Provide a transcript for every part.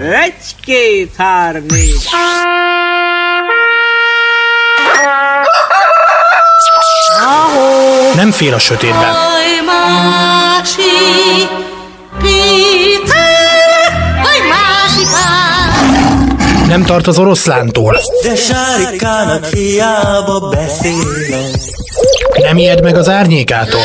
Egy, két, három, négy. Nem fél a sötétben. Nem tart az oroszlántól. De sárikának hiába beszélek. Nem ijed meg az árnyékától.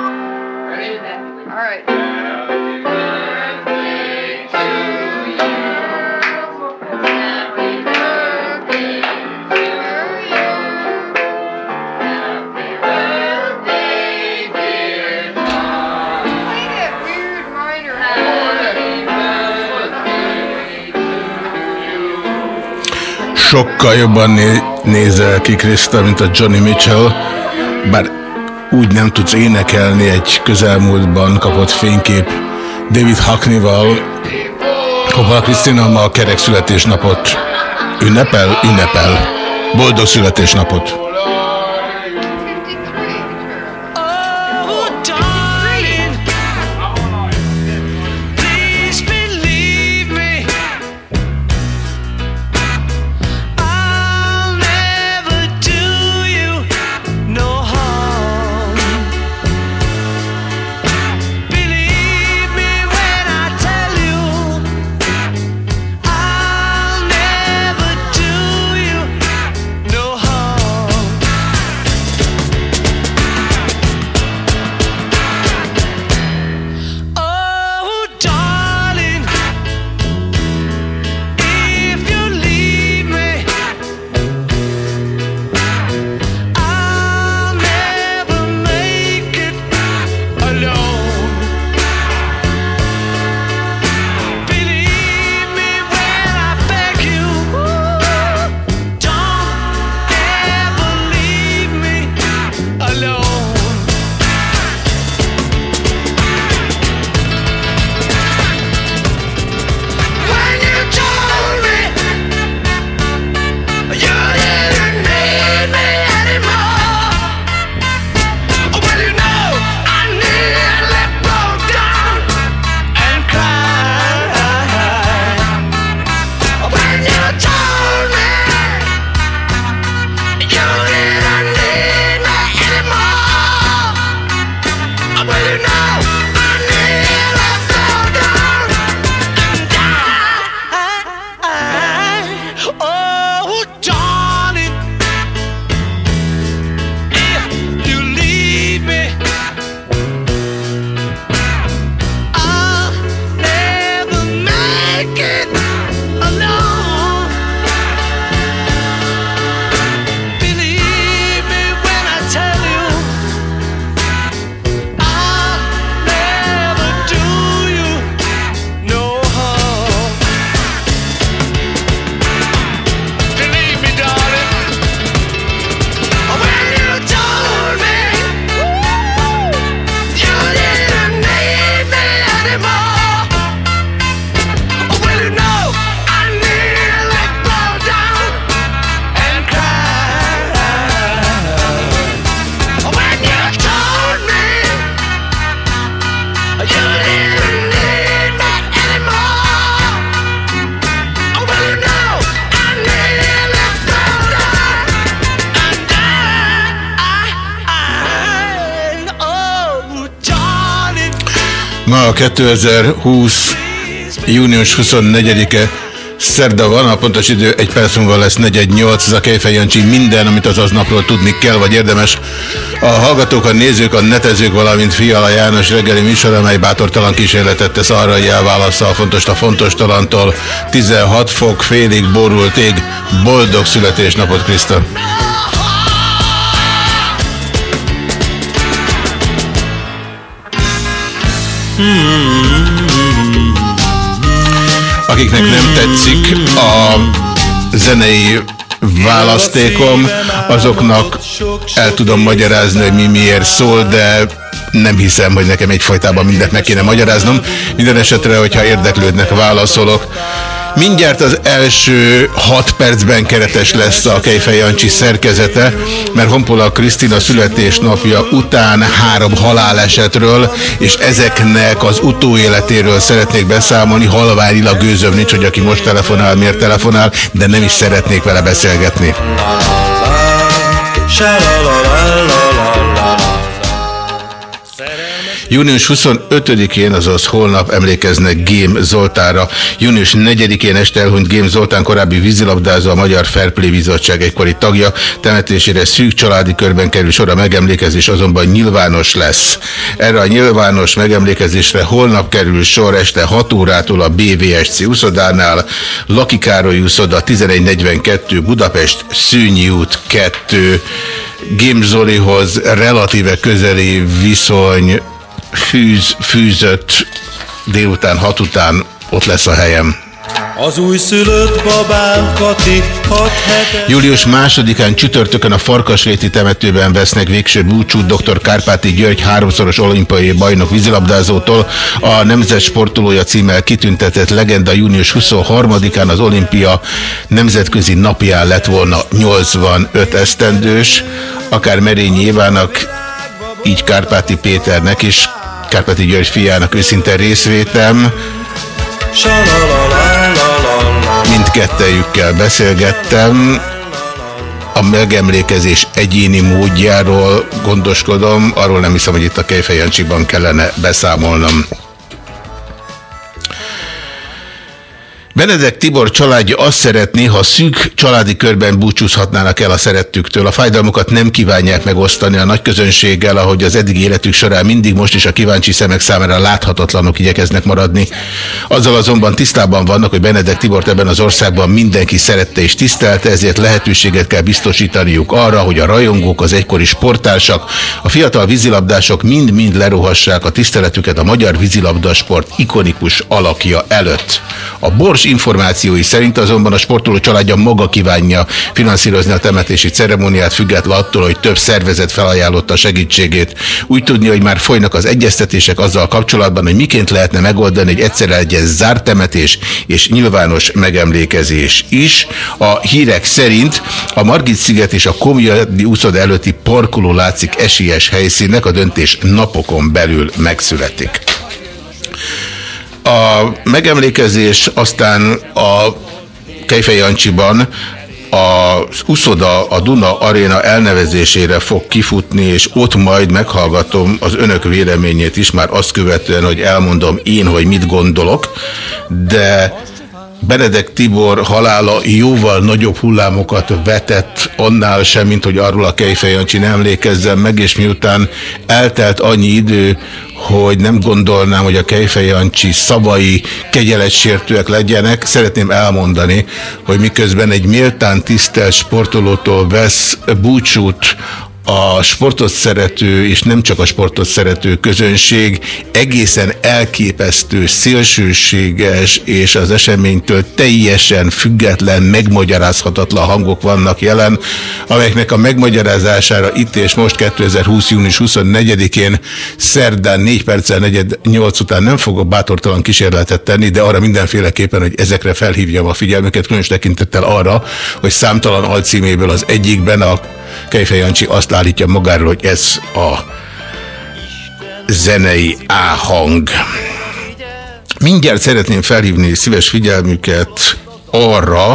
Sokkal jobban né- nézel ki, Krista, mint a Johnny Mitchell, bár úgy nem tudsz énekelni egy közelmúltban kapott fénykép David Hackney-val. Hova Krisztina ma a kerek születésnapot ünnepel? Ünnepel. Boldog születésnapot! 2020. június 24-e Szerda van, a pontos idő egy perc múlva lesz 418, ez a Kejfej minden, amit az aznapról tudni kell, vagy érdemes. A hallgatók, a nézők, a netezők, valamint Fiala János reggeli műsor, amely bátortalan kísérletet tesz arra, hogy elválassza a fontos a fontos talantól. 16 fok, félig borult ég, boldog születésnapot, Kriszta! Akiknek nem tetszik a zenei választékom, azoknak el tudom magyarázni, hogy mi miért szól, de nem hiszem, hogy nekem egyfajtában mindent meg kéne magyaráznom. Minden esetre, hogyha érdeklődnek, válaszolok. Mindjárt az első hat percben keretes lesz a Kejfej Jancsi szerkezete, mert Honpola Krisztina születésnapja után három halálesetről, és ezeknek az utóéletéről szeretnék beszámolni. Halványilag gőzöm nincs, hogy aki most telefonál, miért telefonál, de nem is szeretnék vele beszélgetni. Június 25-én, azaz holnap emlékeznek Gém Zoltára. Június 4-én este elhunyt Gém Zoltán korábbi vízilabdázó, a Magyar Fairplay Bizottság egykori tagja. Temetésére szűk családi körben kerül sor a megemlékezés, azonban nyilvános lesz. Erre a nyilvános megemlékezésre holnap kerül sor este 6 órától a BVSC úszodánál, Laki Károly úszoda 1142 Budapest Szűnyi út 2 Gém Zolihoz relatíve közeli viszony fűz, fűzött délután, hat után ott lesz a helyem. Az újszülött babám Kati hat hete... Július másodikán csütörtökön a Farkasréti temetőben vesznek végső búcsút dr. Kárpáti György háromszoros olimpiai bajnok vízilabdázótól. A Nemzet Sportolója címmel kitüntetett legenda június 23-án az olimpia nemzetközi napján lett volna 85 esztendős, akár Merényi Évának, így Kárpáti Péternek is Kárpáti György fiának őszinte részvétem. Mindkettejükkel beszélgettem. A megemlékezés egyéni módjáról gondoskodom, arról nem hiszem, hogy itt a Kejfejancsiban kellene beszámolnom. Benedek Tibor családja azt szeretné, ha szűk családi körben búcsúzhatnának el a szerettüktől. A fájdalmukat nem kívánják megosztani a nagy közönséggel, ahogy az eddigi életük során mindig most is a kíváncsi szemek számára láthatatlanok igyekeznek maradni. Azzal azonban tisztában vannak, hogy Benedek Tibort ebben az országban mindenki szerette és tisztelte, ezért lehetőséget kell biztosítaniuk arra, hogy a rajongók, az egykori sportársak, a fiatal vízilabdások mind-mind lerohassák a tiszteletüket a magyar vízilabdasport ikonikus alakja előtt. A Bors információi szerint azonban a sportoló családja maga kívánja finanszírozni a temetési ceremóniát, független attól, hogy több szervezet felajánlotta a segítségét. Úgy tudni, hogy már folynak az egyeztetések azzal kapcsolatban, hogy miként lehetne megoldani, hogy egyszerre legyen zárt temetés és nyilvános megemlékezés is. A hírek szerint a Margit-sziget és a Komjadi úszod előtti parkoló látszik esélyes helyszínnek, a döntés napokon belül megszületik. A megemlékezés aztán a Kejfej Jancsiban az Uszoda a Duna Arena elnevezésére fog kifutni, és ott majd meghallgatom az önök véleményét is, már azt követően, hogy elmondom én, hogy mit gondolok, de Benedek Tibor halála jóval nagyobb hullámokat vetett annál sem, mint hogy arról a Kejfej Jancsin emlékezzen meg, és miután eltelt annyi idő, hogy nem gondolnám, hogy a Kejfej Jancsi szavai kegyeletsértőek legyenek. Szeretném elmondani, hogy miközben egy méltán tisztelt sportolótól vesz búcsút a sportot szerető, és nem csak a sportot szerető közönség egészen elképesztő, szélsőséges és az eseménytől teljesen független, megmagyarázhatatlan hangok vannak jelen, amelyeknek a megmagyarázására itt és most 2020. június 24-én szerdán 4 perccel 48 után nem fogok bátortalan kísérletet tenni, de arra mindenféleképpen, hogy ezekre felhívjam a figyelmüket, különös tekintettel arra, hogy számtalan alcíméből az egyikben a Kejfej Jancsi azt állítja magáról, hogy ez a zenei áhang. Mindjárt szeretném felhívni szíves figyelmüket arra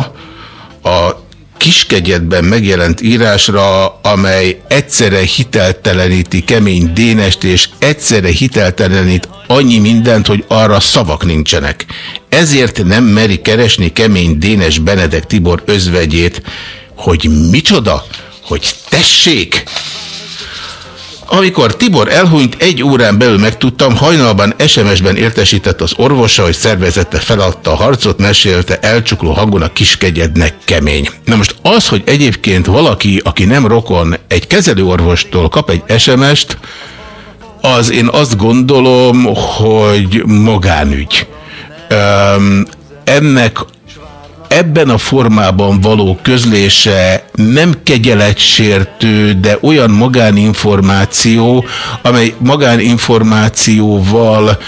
a kiskegyedben megjelent írásra, amely egyszerre hitelteleníti kemény Dénest, és egyszerre hiteltelenít annyi mindent, hogy arra szavak nincsenek. Ezért nem meri keresni kemény Dénes Benedek Tibor özvegyét, hogy micsoda? Hogy tessék! Amikor Tibor elhunyt, egy órán belül megtudtam, hajnalban SMS-ben értesített az orvosa, hogy szervezette feladta a harcot, mesélte elcsukló hangon a kiskegyednek kemény. Na most az, hogy egyébként valaki, aki nem rokon, egy kezelőorvostól kap egy SMS-t, az én azt gondolom, hogy magánügy. Öm, ennek ebben a formában való közlése nem kegyeletsértő, de olyan magáninformáció, amely magáninformációval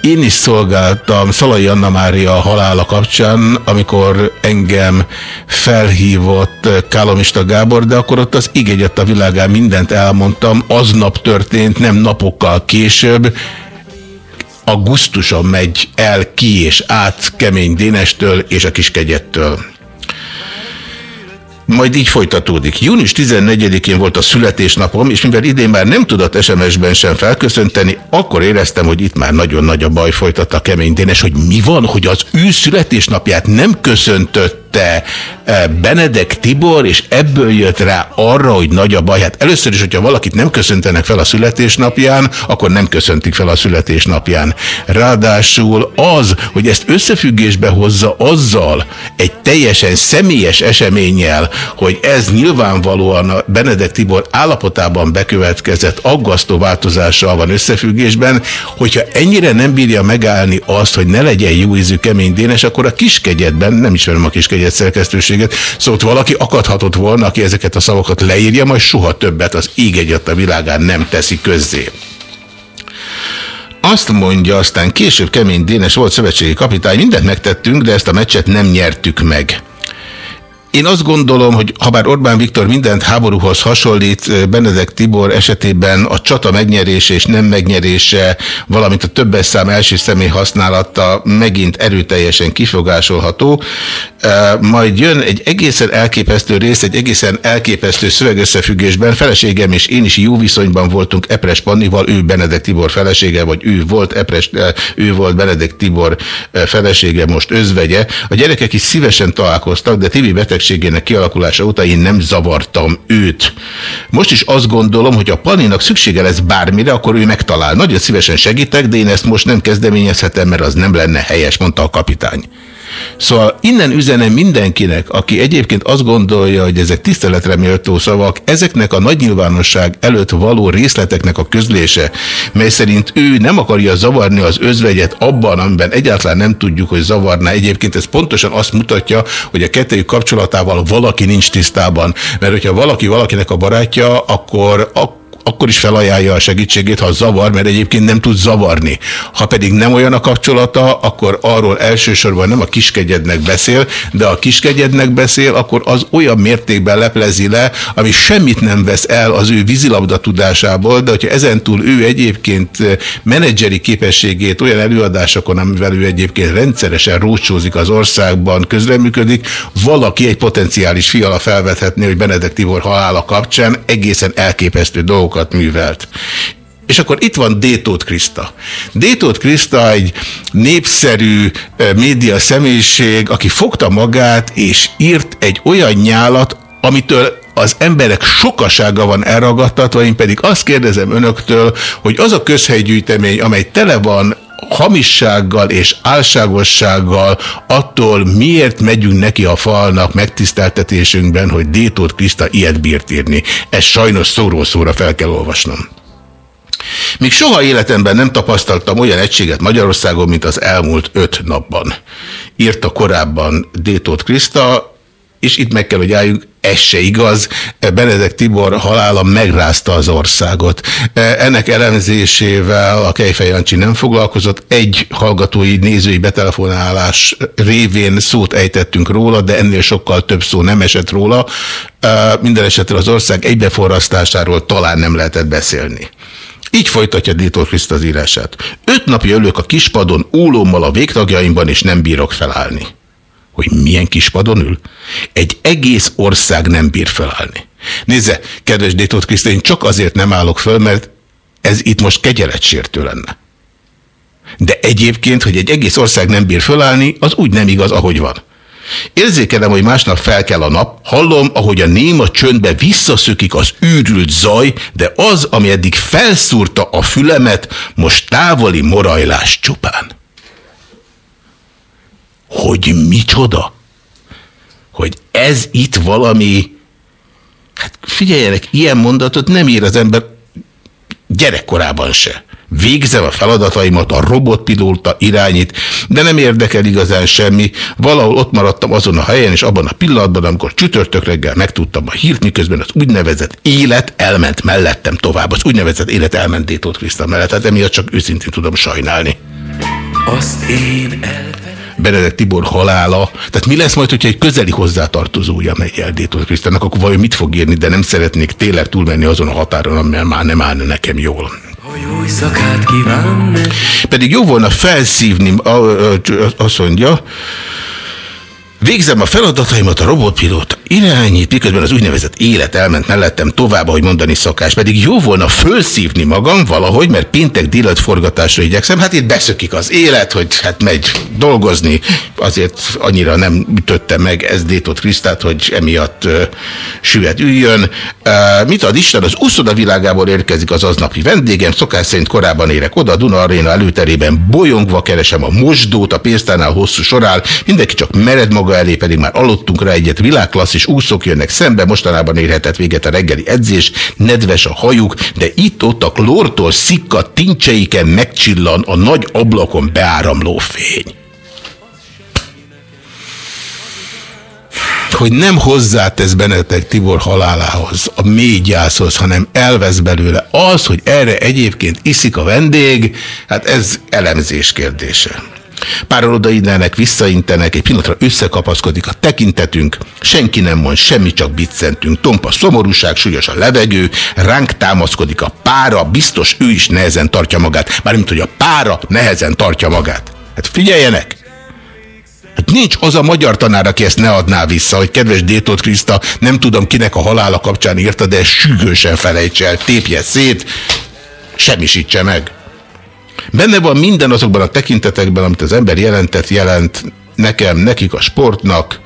én is szolgáltam Szalai Anna Mária halála kapcsán, amikor engem felhívott Kálomista Gábor, de akkor ott az igényet a világán mindent elmondtam, aznap történt, nem napokkal később, a gusztusom megy el ki és át Kemény Dénestől és a Kiskegyettől. Majd így folytatódik. Június 14-én volt a születésnapom, és mivel idén már nem tudott SMS-ben sem felköszönteni, akkor éreztem, hogy itt már nagyon nagy a baj, folytatta Kemény Dénes, hogy mi van, hogy az ő születésnapját nem köszöntött te eh, Benedek Tibor, és ebből jött rá arra, hogy nagy a baj. Hát először is, hogyha valakit nem köszöntenek fel a születésnapján, akkor nem köszöntik fel a születésnapján. Ráadásul az, hogy ezt összefüggésbe hozza azzal, egy teljesen személyes eseménnyel, hogy ez nyilvánvalóan a Benedek Tibor állapotában bekövetkezett aggasztó változással van összefüggésben, hogyha ennyire nem bírja megállni azt, hogy ne legyen jó ízű kemény dénes, akkor a kiskegyetben, nem ismerem a kiskegyet, egy szerkesztőséget, szóval valaki akadhatott volna, aki ezeket a szavakat leírja, majd soha többet az íg egyet a világán nem teszi közzé. Azt mondja aztán később Kemény Dénes volt szövetségi kapitány, mindent megtettünk, de ezt a meccset nem nyertük meg. Én azt gondolom, hogy ha bár Orbán Viktor mindent háborúhoz hasonlít, Benedek Tibor esetében a csata megnyerése és nem megnyerése, valamint a többes szám első személy használata megint erőteljesen kifogásolható. Majd jön egy egészen elképesztő rész, egy egészen elképesztő szövegösszefüggésben. Feleségem és én is jó viszonyban voltunk Epres Pannival, ő Benedek Tibor felesége, vagy ő volt Epres, ő volt Benedek Tibor felesége, most özvegye. A gyerekek is szívesen találkoztak, de TV beteg betegségének kialakulása óta én nem zavartam őt. Most is azt gondolom, hogy a Paninak szüksége lesz bármire, akkor ő megtalál. Nagyon szívesen segítek, de én ezt most nem kezdeményezhetem, mert az nem lenne helyes, mondta a kapitány. Szóval innen üzenem mindenkinek, aki egyébként azt gondolja, hogy ezek tiszteletre méltó szavak, ezeknek a nagy nyilvánosság előtt való részleteknek a közlése, mely szerint ő nem akarja zavarni az özvegyet abban, amiben egyáltalán nem tudjuk, hogy zavarná. Egyébként ez pontosan azt mutatja, hogy a kettőjük kapcsolatával valaki nincs tisztában. Mert hogyha valaki valakinek a barátja, akkor, akkor akkor is felajánlja a segítségét, ha zavar, mert egyébként nem tud zavarni. Ha pedig nem olyan a kapcsolata, akkor arról elsősorban nem a kiskegyednek beszél, de a kiskegyednek beszél, akkor az olyan mértékben leplezi le, ami semmit nem vesz el az ő vízilabda tudásából, de hogyha ezentúl ő egyébként menedzseri képességét olyan előadásokon, amivel ő egyébként rendszeresen rócsózik az országban, közreműködik, valaki egy potenciális fiala felvethetné, hogy Benedek Tibor halála kapcsán egészen elképesztő dolgok dolgokat művelt. És akkor itt van Détót Kriszta. Détót Kriszta egy népszerű eh, média személyiség, aki fogta magát és írt egy olyan nyálat, amitől az emberek sokasága van elragadtatva, én pedig azt kérdezem önöktől, hogy az a közhelygyűjtemény, amely tele van hamissággal és álságossággal attól miért megyünk neki a falnak megtiszteltetésünkben, hogy Détót Kriszta ilyet bírt írni. Ezt sajnos szóról-szóra fel kell olvasnom. Még soha életemben nem tapasztaltam olyan egységet Magyarországon, mint az elmúlt öt napban. Írta korábban Détót Kriszta, és itt meg kell, hogy álljunk, ez se igaz. Benedek Tibor halála megrázta az országot. Ennek elemzésével a Kejfej Jancsi nem foglalkozott. Egy hallgatói, nézői betelefonálás révén szót ejtettünk róla, de ennél sokkal több szó nem esett róla. Minden esetre az ország egybeforrasztásáról talán nem lehetett beszélni. Így folytatja Dítor Kriszt az írását. Öt napja ölök a kispadon, ólommal a végtagjaimban, és nem bírok felállni hogy milyen kis padon ül? Egy egész ország nem bír felállni. Nézze, kedves Détót Krisztán, én csak azért nem állok föl, mert ez itt most kegyeletsértő lenne. De egyébként, hogy egy egész ország nem bír fölállni, az úgy nem igaz, ahogy van. Érzékelem, hogy másnap fel kell a nap, hallom, ahogy a néma csöndbe visszaszökik az űrült zaj, de az, ami eddig felszúrta a fülemet, most távoli morajlás csupán hogy micsoda? Hogy ez itt valami... Hát figyeljenek, ilyen mondatot nem ír az ember gyerekkorában se. Végzem a feladataimat, a robotpilóta irányít, de nem érdekel igazán semmi. Valahol ott maradtam azon a helyen, és abban a pillanatban, amikor csütörtök reggel megtudtam a hírt, miközben az úgynevezett élet elment mellettem tovább. Az úgynevezett élet elment Détót Krisztán mellett, tehát emiatt csak őszintén tudom sajnálni. Azt én Benedek Tibor halála. Tehát mi lesz majd, hogyha egy közeli hozzátartozója megy el Détót Krisztának, akkor vajon mit fog írni, de nem szeretnék tényleg túlmenni azon a határon, amivel már nem állna nekem jól. Pedig jó volna felszívni, azt mondja, Végzem a feladataimat, a robotpilóta irányít, miközben az úgynevezett élet elment mellettem tovább, ahogy mondani szokás. Pedig jó volna fölszívni magam valahogy, mert péntek délután forgatásra igyekszem. Hát itt beszökik az élet, hogy hát megy dolgozni. Azért annyira nem ütötte meg ez Détot Krisztát, hogy emiatt uh, süvet üljön. Uh, mit ad Isten? Az úszoda világából érkezik az aznapi vendégem. Szokás szerint korábban érek oda, a Duna Arena előterében bolyongva keresem a mosdót, a pénztárnál hosszú sorál. Mindenki csak mered maga elé, pedig már aludtunk rá egyet, világklassz és úszók jönnek szembe, mostanában érhetett véget a reggeli edzés, nedves a hajuk, de itt-ott a klórtól szikkat tincseiken megcsillan a nagy ablakon beáramló fény. hogy nem hozzátesz Benetek Tibor halálához, a mély gyászhoz, hanem elvesz belőle az, hogy erre egyébként iszik a vendég, hát ez elemzés kérdése. Pár odainelnek, visszaintenek, egy pillanatra összekapaszkodik a tekintetünk, senki nem mond semmi, csak biccentünk. Tompa szomorúság, súlyos a levegő, ránk támaszkodik a pára, biztos ő is nehezen tartja magát. Mármint, hogy a pára nehezen tartja magát. Hát figyeljenek! Hát nincs az a magyar tanár, aki ezt ne adná vissza, hogy kedves Détot Kriszta, nem tudom kinek a halála kapcsán írta, de sűgősen felejts el, tépje szét, semmisítse meg. Benne van minden azokban a tekintetekben, amit az ember jelentett, jelent nekem, nekik a sportnak.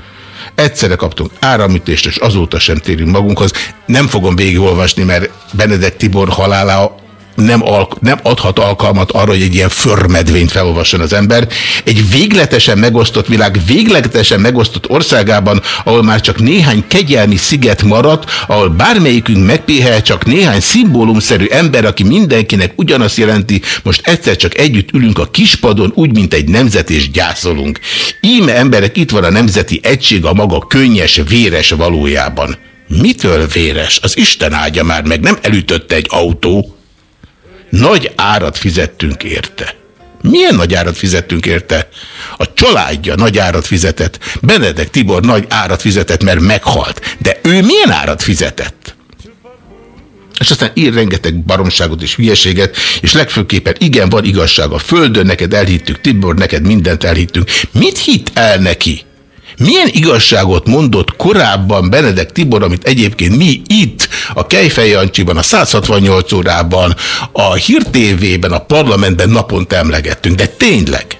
Egyszerre kaptunk áramütést, és azóta sem térünk magunkhoz. Nem fogom végigolvasni, mert Benedek Tibor halála nem, nem adhat alkalmat arra, hogy egy ilyen förmedvényt felolvasson az ember. Egy végletesen megosztott világ, végletesen megosztott országában, ahol már csak néhány kegyelmi sziget maradt, ahol bármelyikünk megpéhel csak néhány szimbólumszerű ember, aki mindenkinek ugyanazt jelenti, most egyszer csak együtt ülünk a kispadon, úgy, mint egy nemzet és gyászolunk. Íme emberek, itt van a nemzeti egység a maga könnyes, véres valójában. Mitől véres? Az Isten áldja már meg, nem elütötte egy autó. Nagy árat fizettünk érte. Milyen nagy árat fizettünk érte? A családja nagy árat fizetett. Benedek Tibor nagy árat fizetett, mert meghalt. De ő milyen árat fizetett? És aztán ír rengeteg baromságot és hülyeséget, és legfőképpen igen, van igazság a földön, neked elhittük, Tibor, neked mindent elhittünk. Mit hitt el neki? Milyen igazságot mondott korábban Benedek Tibor, amit egyébként mi itt, a Kejfej Jancsiban, a 168 órában, a Hír TV-ben, a parlamentben naponta emlegettünk, de tényleg.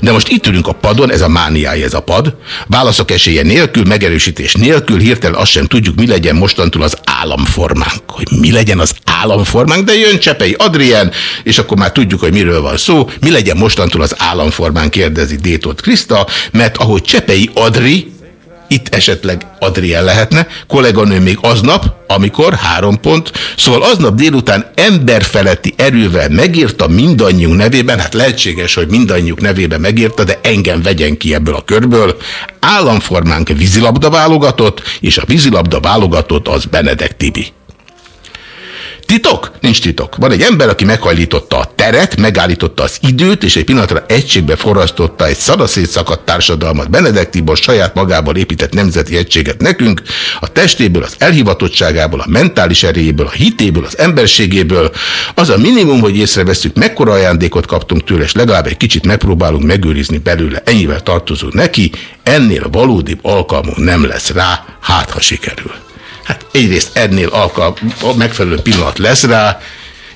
De most itt ülünk a padon, ez a mániája ez a pad, válaszok esélye nélkül, megerősítés nélkül, hirtelen azt sem tudjuk, mi legyen mostantól az államformánk. Hogy mi legyen az államformánk, de jön Csepei Adrien, és akkor már tudjuk, hogy miről van szó. Mi legyen mostantól az államformánk, kérdezi Détot Kriszta, mert ahogy Csepei Adri, itt esetleg Adrien lehetne, kolléganő még aznap, amikor három pont, szóval aznap délután emberfeletti erővel megírta mindannyiunk nevében, hát lehetséges, hogy mindannyiuk nevében megírta, de engem vegyen ki ebből a körből, államformánk vízilabda válogatott, és a vízilabda válogatott az Benedek Tibi. Titok? Nincs titok. Van egy ember, aki meghajlította a teret, megállította az időt, és egy pillanatra egységbe forrasztotta egy szadaszét szakadt társadalmat. Benedek Tibor saját magából épített nemzeti egységet nekünk, a testéből, az elhivatottságából, a mentális erejéből, a hitéből, az emberségéből. Az a minimum, hogy észreveszünk, mekkora ajándékot kaptunk tőle, és legalább egy kicsit megpróbálunk megőrizni belőle. Ennyivel tartozunk neki, ennél valódi alkalmunk nem lesz rá, hát ha sikerül. Hát egyrészt ennél alkal, megfelelő pillanat lesz rá,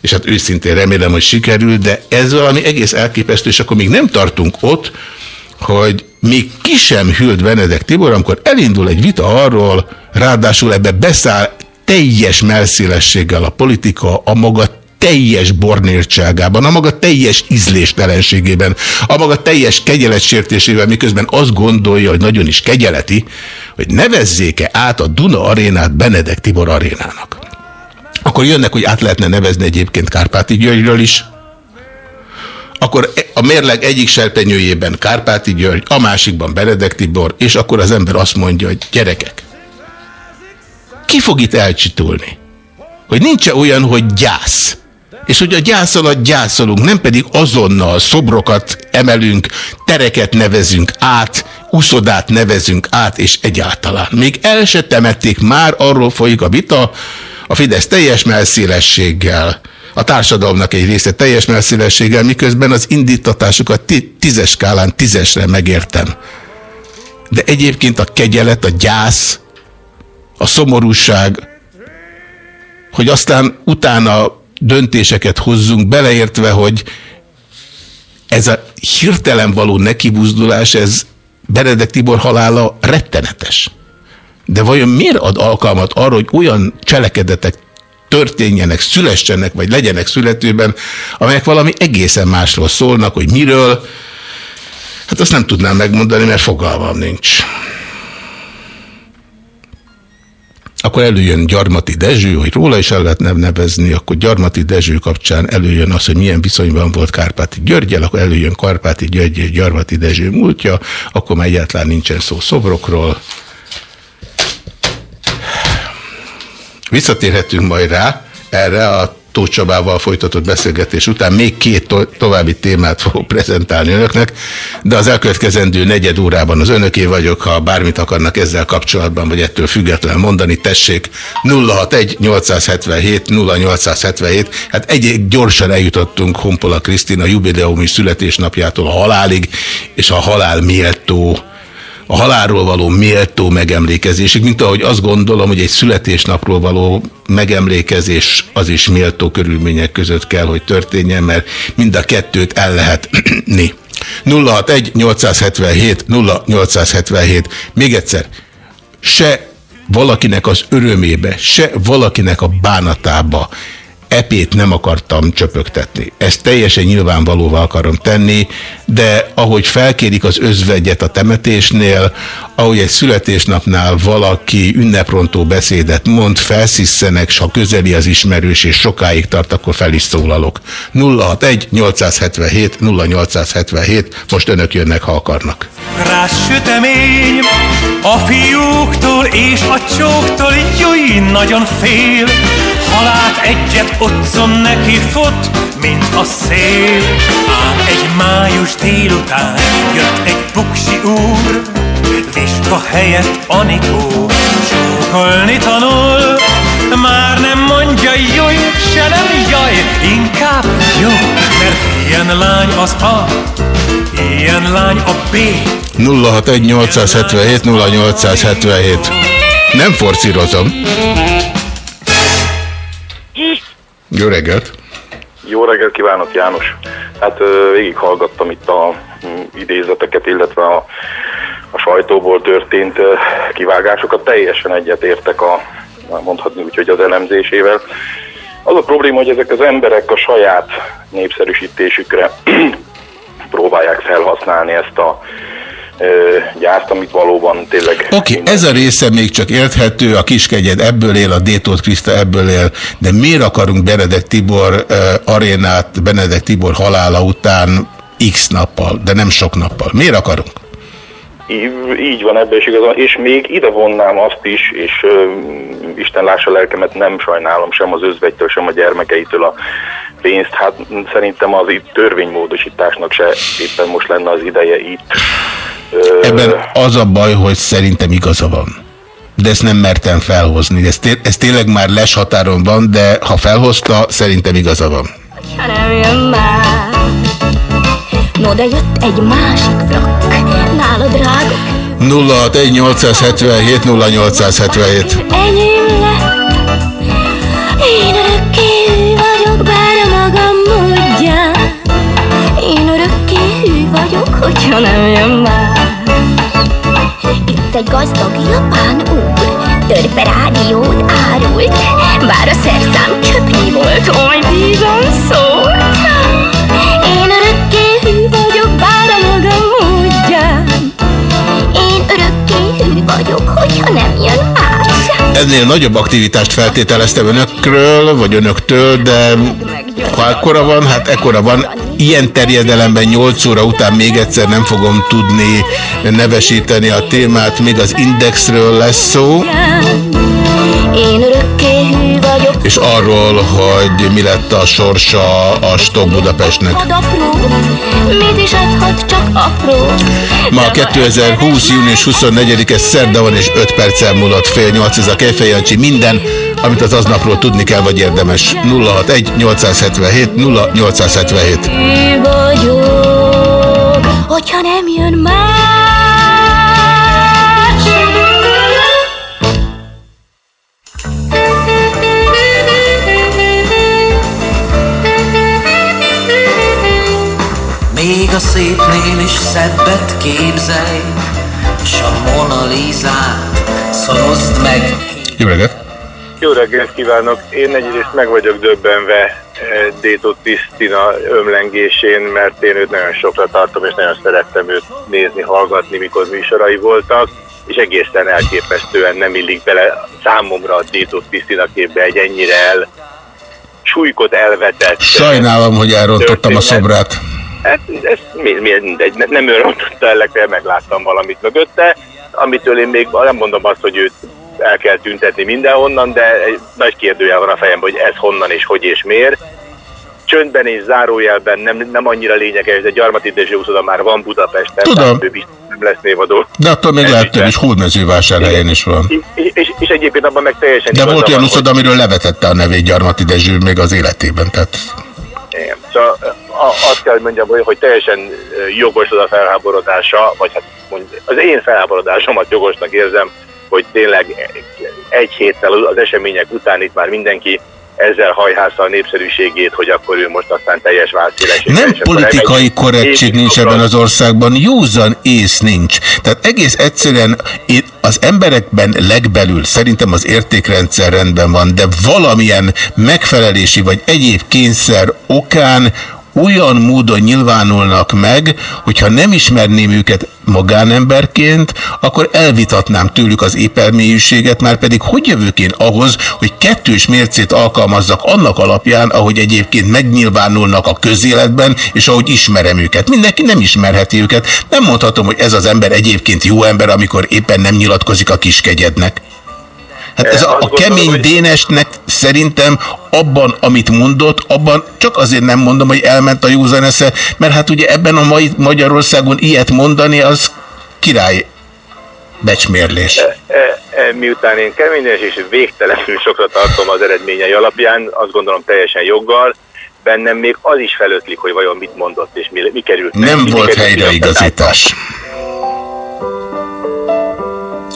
és hát őszintén remélem, hogy sikerül, de ez valami egész elképesztő, és akkor még nem tartunk ott, hogy még ki sem hűlt Benedek Tibor, amikor elindul egy vita arról, ráadásul ebbe beszáll teljes melszélességgel a politika, a maga teljes bornértságában, a maga teljes ízléstelenségében, a maga teljes kegyeletsértésében, miközben azt gondolja, hogy nagyon is kegyeleti, hogy nevezzék-e át a Duna arénát Benedek Tibor arénának. akkor jönnek, hogy át lehetne nevezni egyébként Kárpáti Györgyről is, akkor a mérleg egyik serpenyőjében Kárpáti György, a másikban Benedek Tibor, és akkor az ember azt mondja, hogy gyerekek, ki fog itt elcsitulni? Hogy nincs -e olyan, hogy gyász. És hogy a gyász alatt gyászolunk, nem pedig azonnal szobrokat emelünk, tereket nevezünk át, uszodát nevezünk át, és egyáltalán. Még el se temették, már arról folyik a vita, a Fidesz teljes melszélességgel, a társadalomnak egy része teljes melszélességgel, miközben az indítatásokat tízes skálán tízesre megértem. De egyébként a kegyelet, a gyász, a szomorúság, hogy aztán utána döntéseket hozzunk, beleértve, hogy ez a hirtelen való nekibuzdulás, ez Benedek Tibor halála rettenetes. De vajon miért ad alkalmat arra, hogy olyan cselekedetek történjenek, szülessenek, vagy legyenek születőben, amelyek valami egészen másról szólnak, hogy miről, hát azt nem tudnám megmondani, mert fogalmam nincs. Akkor előjön Gyarmati Dezső, hogy róla is el lehetne nevezni, akkor Gyarmati Dezső kapcsán előjön az, hogy milyen viszonyban volt Kárpáti Györgyel, akkor előjön Kárpáti György és Gyarmati Dezső múltja, akkor már egyáltalán nincsen szó szobrokról. Visszatérhetünk majd rá erre a Tóth Csabával folytatott beszélgetés után még két to további témát fogok prezentálni önöknek, de az elkövetkezendő negyed órában az önöké vagyok, ha bármit akarnak ezzel kapcsolatban, vagy ettől független mondani, tessék 061 877 0877, hát egy gyorsan eljutottunk Honpola Krisztina jubileumi születésnapjától a halálig, és a halál méltó a halálról való méltó megemlékezésig, mint ahogy azt gondolom, hogy egy születésnapról való megemlékezés az is méltó körülmények között kell, hogy történjen, mert mind a kettőt el lehetni. 061 877 0877. Még egyszer, se valakinek az örömébe, se valakinek a bánatába epét nem akartam csöpögtetni. Ezt teljesen nyilvánvalóvá akarom tenni, de ahogy felkérik az özvegyet a temetésnél, ahogy egy születésnapnál valaki ünneprontó beszédet mond, felszisszenek, s ha közeli az ismerős és sokáig tart, akkor fel is szólalok. 061 877 0877, most önök jönnek, ha akarnak. Rás a fiúktól és a csóktól, jöjj, nagyon fél, Halát egyet otthon neki fut, mint a szél. Ám egy május délután jött egy buksi úr, Viska helyett Anikó csókolni tanul. Már nem mondja jaj, se nem jaj, inkább jó, mert ilyen lány az A, ilyen lány a B. 061 877 0877 Nem forcírozom. Jó reggelt! Jó reggelt kívánok, János! Hát végighallgattam itt a idézeteket, illetve a, a sajtóból történt kivágásokat. Teljesen egyetértek a, mondhatni úgy, hogy az elemzésével. Az a probléma, hogy ezek az emberek a saját népszerűsítésükre próbálják felhasználni ezt a gyárt, amit valóban tényleg... Oké, okay, ez a része még csak érthető, a kiskegyed ebből él, a Détót Kriszta ebből él, de miért akarunk Benedek Tibor uh, arénát Benedek Tibor halála után x nappal, de nem sok nappal? Miért akarunk? Így, van ebben is igazán, és még ide vonnám azt is, és uh, Isten lássa lelkemet, nem sajnálom sem az özvegytől, sem a gyermekeitől a pénzt, hát szerintem az itt törvénymódosításnak se éppen most lenne az ideje itt. Ebben az a baj, hogy szerintem igaza van. De ezt nem mertem felhozni. Ez, té ez tényleg már les határon van, de ha felhozta, szerintem igaza van. Ha nem jön már, no de jött egy másik frak, nálad drágok. 061 877 0877 Enyém lett, én örökké vagyok, bár a magam módján. Én örökké vagyok, hogyha nem jön már. Egy gazdag japán úr Törpe rádiót árult. Bár a szerszám csöpnyi volt Oly vígan szólt vagyok Hogyha nem jön más ennél nagyobb aktivitást feltételeztem önökről, vagy önöktől, de ha ekkora van, hát ekkora van. Ilyen terjedelemben 8 óra után még egyszer nem fogom tudni nevesíteni a témát, még az Indexről lesz szó. Én örökké hű vagyok. És arról, hogy mi lett a sorsa a Stop Budapestnek. Mit is adhat csak apró. Ma 2020. június 24-e szerda van és 5 perccel múlott fél 8 ez a Kejfej Jancsi. Minden, amit az aznapról tudni kell, vagy érdemes. 061 877 0877. Hű vagyok, hogyha nem jön más. A szépnél is szebbet képzelj, s a Mona Lisát szorozd meg. Jó reggelt! Jó reggelt kívánok! Én egyrészt meg vagyok döbbenve eh, Détó Tisztina ömlengésén, mert én őt nagyon sokra tartom, és nagyon szerettem őt nézni, hallgatni, mikor műsorai voltak, és egészen elképesztően nem illik bele számomra a Détó Tisztina képbe egy ennyire el súlykot elvetett. Sajnálom, hogy elrontottam a szobrát. Hát, ez mi, mi, mindegy, ne- nem ő rontotta el, legfeljebb megláttam valamit mögötte, amitől én még nem mondom azt, hogy őt el kell tüntetni mindenhonnan, de egy nagy kérdőjel van a fejemben, hogy ez honnan és hogy és miért. Csöndben és zárójelben nem, nem annyira lényeges, de Gyarmati Dezső úszoda már van Budapesten, Tudom. nem lesz névadó. De attól még lehet több is, hódmezővásárhelyen is van. És, és, és egyébként abban meg teljesen De volt olyan van, uszoda, amiről levetette a nevét Gyarmati Dezső még az életében, tehát... Igen. Szóval azt kell, hogy mondjam, hogy, teljesen jogos az a felháborodása, vagy hát mondj, az én felháborodásomat jogosnak érzem, hogy tényleg egy héttel az események után itt már mindenki ezzel hajházta a népszerűségét, hogy akkor ő most aztán teljes válszéleség. Nem politikai korrektség nincs ebben az országban, józan ész nincs. Tehát egész egyszerűen az emberekben legbelül szerintem az értékrendszer rendben van, de valamilyen megfelelési vagy egyéb kényszer okán olyan módon nyilvánulnak meg, hogyha nem ismerném őket magánemberként, akkor elvitatnám tőlük az épermélyűséget, már pedig hogy jövök én ahhoz, hogy kettős mércét alkalmazzak annak alapján, ahogy egyébként megnyilvánulnak a közéletben, és ahogy ismerem őket. Mindenki nem ismerheti őket. Nem mondhatom, hogy ez az ember egyébként jó ember, amikor éppen nem nyilatkozik a kiskegyednek. Hát ez a, a kemény Dénesnek szerintem abban, amit mondott, abban csak azért nem mondom, hogy elment a józan esze, mert hát ugye ebben a mai Magyarországon ilyet mondani, az király becsmérlés. E, e, Miután én keményes és végtelenül sokra tartom az eredményei alapján, azt gondolom teljesen joggal, bennem még az is felötlik, hogy vajon mit mondott és mi, mi került. Nem mi volt került helyreigazítás.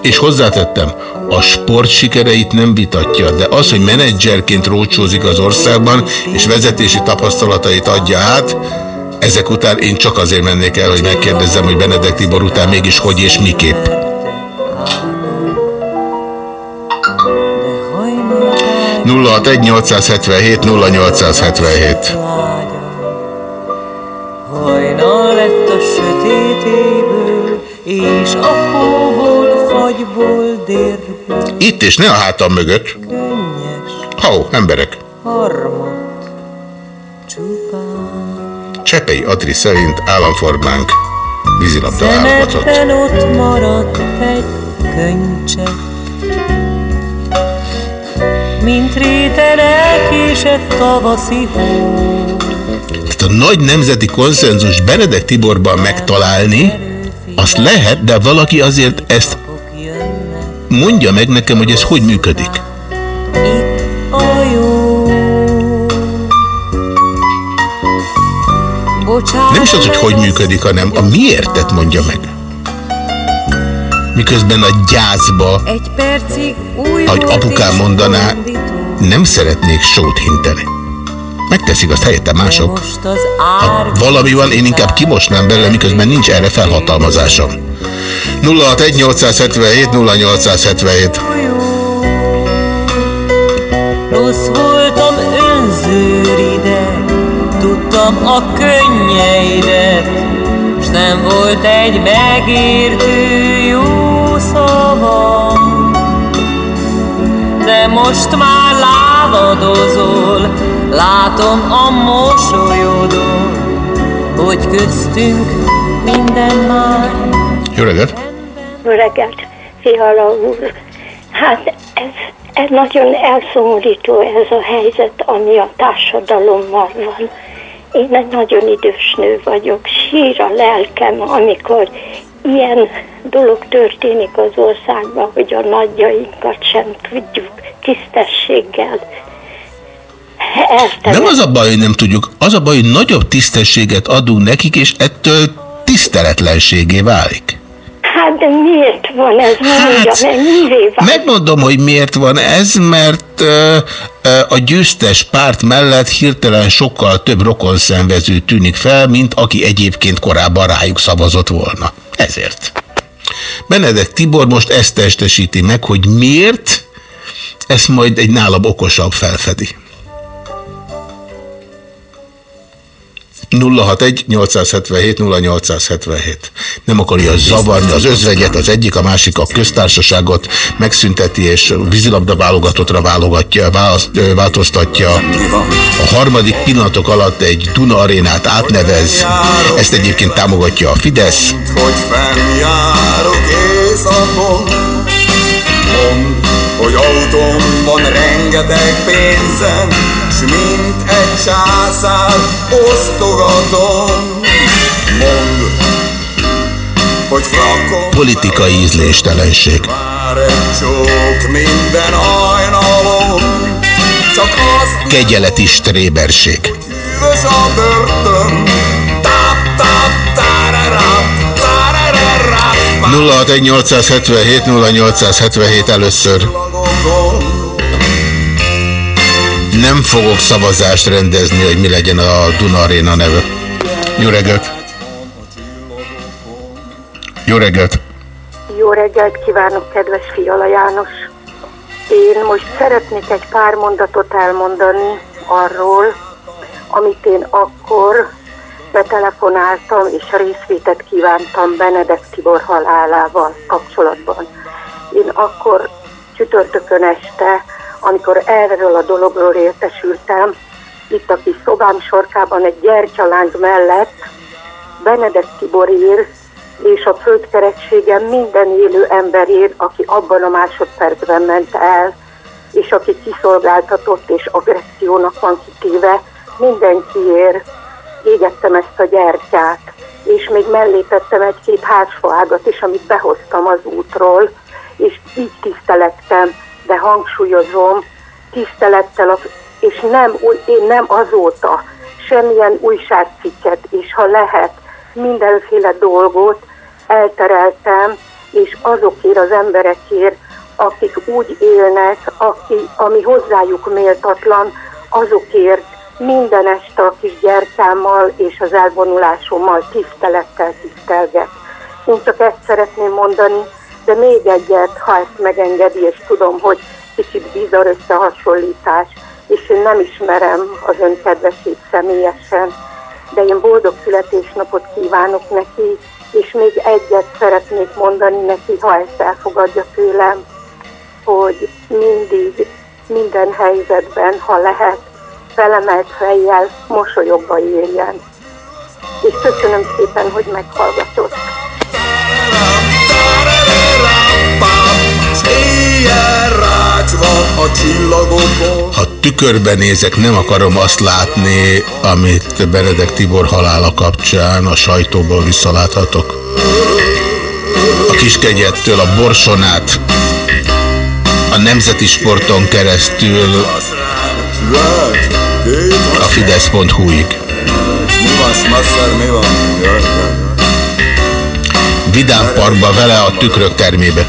És hozzátettem, a sport sikereit nem vitatja, de az, hogy menedzserként rócsózik az országban, és vezetési tapasztalatait adja át, ezek után én csak azért mennék el, hogy megkérdezzem, hogy Benedek Tibor után mégis hogy és miképp. De 061 877 0877 Hajnal lett a sötétéből, és a hóból, fagyból, dérből Itt és ne a hátam mögött. könnyes Hau, emberek. harmat csupán. Csepei Adri szerint államformánk vízilabda. Szemedben ott maradt egy könycsepp, mint réten elkésett tavaszi hó. Tehát a nagy nemzeti konszenzus Benedek Tiborban megtalálni, azt lehet, de valaki azért ezt mondja meg nekem, hogy ez hogy működik. itt a jó. Bocsánat, Nem is az, hogy hogy működik, hanem a miértet mondja meg. Miközben a gyászba, Egy percig ahogy apukám mondaná, nem szeretnék sót hinteni. Megteszik azt helyette mások. Ha valami van, én inkább kimosnám belőle, miközben nincs erre felhatalmazásom. 061 877 0877 Rossz voltam önzőrideg, tudtam a könnyeidet, s nem volt egy megértő jó szavam. de most már lávadozol, látom a mosolyodon, hogy köztünk minden már. Jó reggelt! Jó reggelt, Fiala úr. Hát ez, ez nagyon elszomorító ez a helyzet, ami a társadalommal van. Én egy nagyon idős nő vagyok, sír a lelkem, amikor ilyen dolog történik az országban, hogy a nagyjainkat sem tudjuk tisztességgel eltenni. Nem az a baj, hogy nem tudjuk, az a baj, hogy nagyobb tisztességet adunk nekik, és ettől tiszteletlenségé válik. De miért van ez? Mondja Hát, mivé van? Megmondom, hogy miért van ez, mert a győztes párt mellett hirtelen sokkal több rokonszenvező tűnik fel, mint aki egyébként korábban rájuk szavazott volna. Ezért. Benedek Tibor most ezt testesíti meg, hogy miért, ezt majd egy nálam okosabb felfedi. 061 877 0877. Nem akarja zavarni az özvegyet, az egyik, a másik a köztársaságot megszünteti és vízilabda válogatottra válogatja, változtatja. A harmadik pillanatok alatt egy Duna arénát átnevez. Ezt egyébként támogatja a Fidesz. hogy fennjárok éjszakon hogy autón van rengeteg pénzem S egy császár osztogatom Mondd, hogy frakom Politikai ízléstelenség. már egy csók minden hajnalom Csak azt Kegyeleti stréberség. üvös a börtön 061 877 0877 először. Nem fogok szavazást rendezni, hogy mi legyen a Duna Arena neve. Jó reggelt! Jó reggelt! Jó reggelt kívánok, kedves Fiala János! Én most szeretnék egy pár mondatot elmondani arról, amit én akkor betelefonáltam és részvétet kívántam Benedek Tibor halálával kapcsolatban. Én akkor csütörtökön este, amikor erről a dologról értesültem, itt a kis szobám sorkában egy gyertyalánc mellett Benedek Tibor ír, és a földkerekségen minden élő emberért, aki abban a másodpercben ment el, és aki kiszolgáltatott és agressziónak van kitéve, mindenkiért égettem ezt a gyertyát, és még mellé tettem egy-két házfaágat is, amit behoztam az útról, és így tisztelettem, de hangsúlyozom, tisztelettel, és nem, én nem azóta semmilyen újságcikket, és ha lehet, mindenféle dolgot eltereltem, és azokért az emberekért, akik úgy élnek, aki, ami hozzájuk méltatlan, azokért minden este a kis gyertyámmal és az elvonulásommal tisztelettel tisztelget. Én csak ezt szeretném mondani, de még egyet, ha ezt megengedi, és tudom, hogy kicsit bizarr összehasonlítás, és én nem ismerem az ön kedvesét személyesen, de én boldog születésnapot kívánok neki, és még egyet szeretnék mondani neki, ha ezt elfogadja tőlem, hogy mindig, minden helyzetben, ha lehet, felemelt fejjel mosolyogva éljen. És köszönöm szépen, hogy meghallgatott. Éjjel rácsva a csillagokon Ha tükörben nézek, nem akarom azt látni, amit Benedek Tibor halála kapcsán a sajtóból visszaláthatok. A kiskegyettől a borsonát, a nemzeti sporton keresztül a Fidesz.hu-ig. Vidám Parkba vele a tükrök termébe.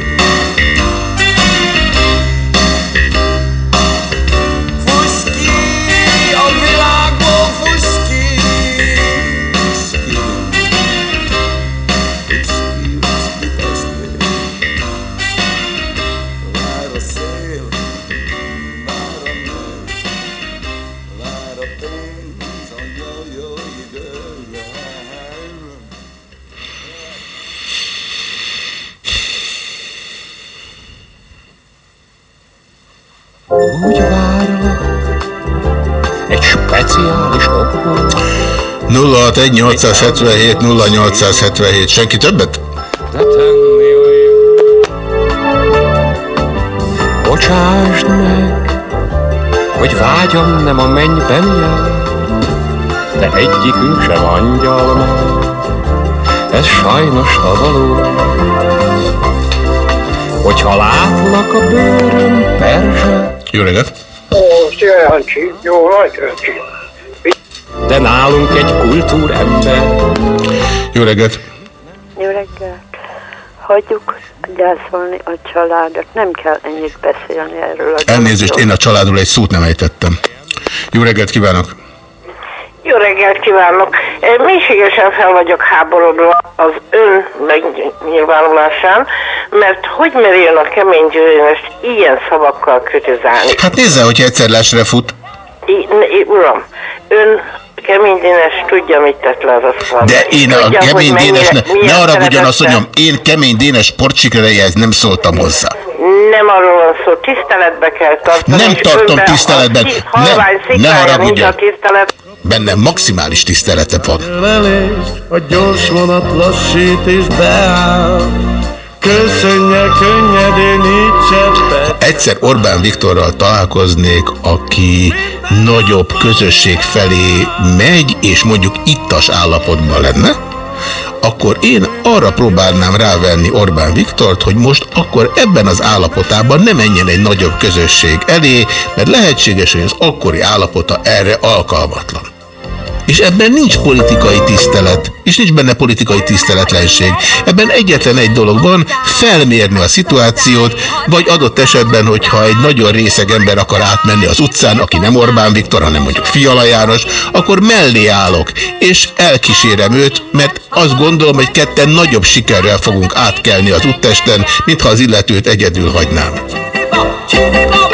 Speciális okból. 061 877 0877. Senki többet? Bocsásd meg, hogy vágyam nem a mennyben jár, de egyikünk sem angyal már, ez sajnos a való. Hogyha látlak a bőröm perzse. Jó reggelt! Ó, Jancsi, jó nagy Jancsi. De nálunk egy kultúrember. Jó reggelt! Jó reggelt! Hagyjuk gyászolni a családot, nem kell ennyit beszélni erről a Elnézést, én a családról egy szót nem ejtettem. Jó reggelt kívánok! Jó reggelt kívánok! Én Mélységesen fel vagyok háborodva az ön megnyilvánulásán, mert hogy merjön a kemény győrényest ilyen szavakkal kritizálni? Hát nézze, hogyha egyszer lesre fut. I, ne, I, uram, ön kemény Dénes tudja, mit tett le az asztalra. De én a Tudja, hogy kemény Dénes, ne, ne arra ugyan azt mondjam, én kemény Dénes sportsikereihez nem szóltam hozzá. Nem arról van szó, tiszteletbe kell tartani. Nem tartom tiszteletben. a ne szikrája haragudjon. a. Bennem maximális tisztelete van. A gyors vonat lassít és beáll. Köszönje könnyedén így. Egyszer Orbán Viktorral találkoznék, aki nagyobb közösség felé megy, és mondjuk ittas állapotban lenne, akkor én arra próbálnám rávenni Orbán Viktort, hogy most akkor ebben az állapotában ne menjen egy nagyobb közösség elé, mert lehetséges, hogy az akkori állapota erre alkalmatlan. És ebben nincs politikai tisztelet, és nincs benne politikai tiszteletlenség. Ebben egyetlen egy dolog van, felmérni a szituációt, vagy adott esetben, hogyha egy nagyon részeg ember akar átmenni az utcán, aki nem Orbán Viktor, hanem mondjuk Fiala János, akkor mellé állok, és elkísérem őt, mert azt gondolom, hogy ketten nagyobb sikerrel fogunk átkelni az úttesten, mintha az illetőt egyedül hagynám.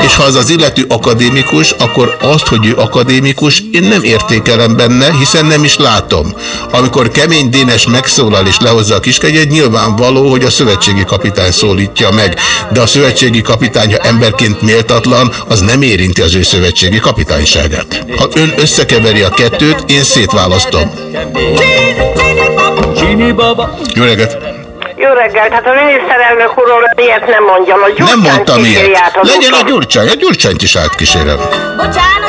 És ha az az illető akadémikus, akkor azt, hogy ő akadémikus, én nem értékelem benne, hiszen nem is látom. Amikor kemény Dénes megszólal és lehozza a kiskegyet, nyilvánvaló, hogy a szövetségi kapitány szólítja meg. De a szövetségi kapitány, ha emberként méltatlan, az nem érinti az ő szövetségi kapitányságát. Ha ön összekeveri a kettőt, én szétválasztom. Jó reggelt! Jó reggelt, hát a miniszterelnök úrról ilyet nem mondjam. A Nem Gyurcsány mondtam kíséri ilyet. Legyen a. Gyurcsány, a Gyurcsányt is átkísérem. Bocsánat!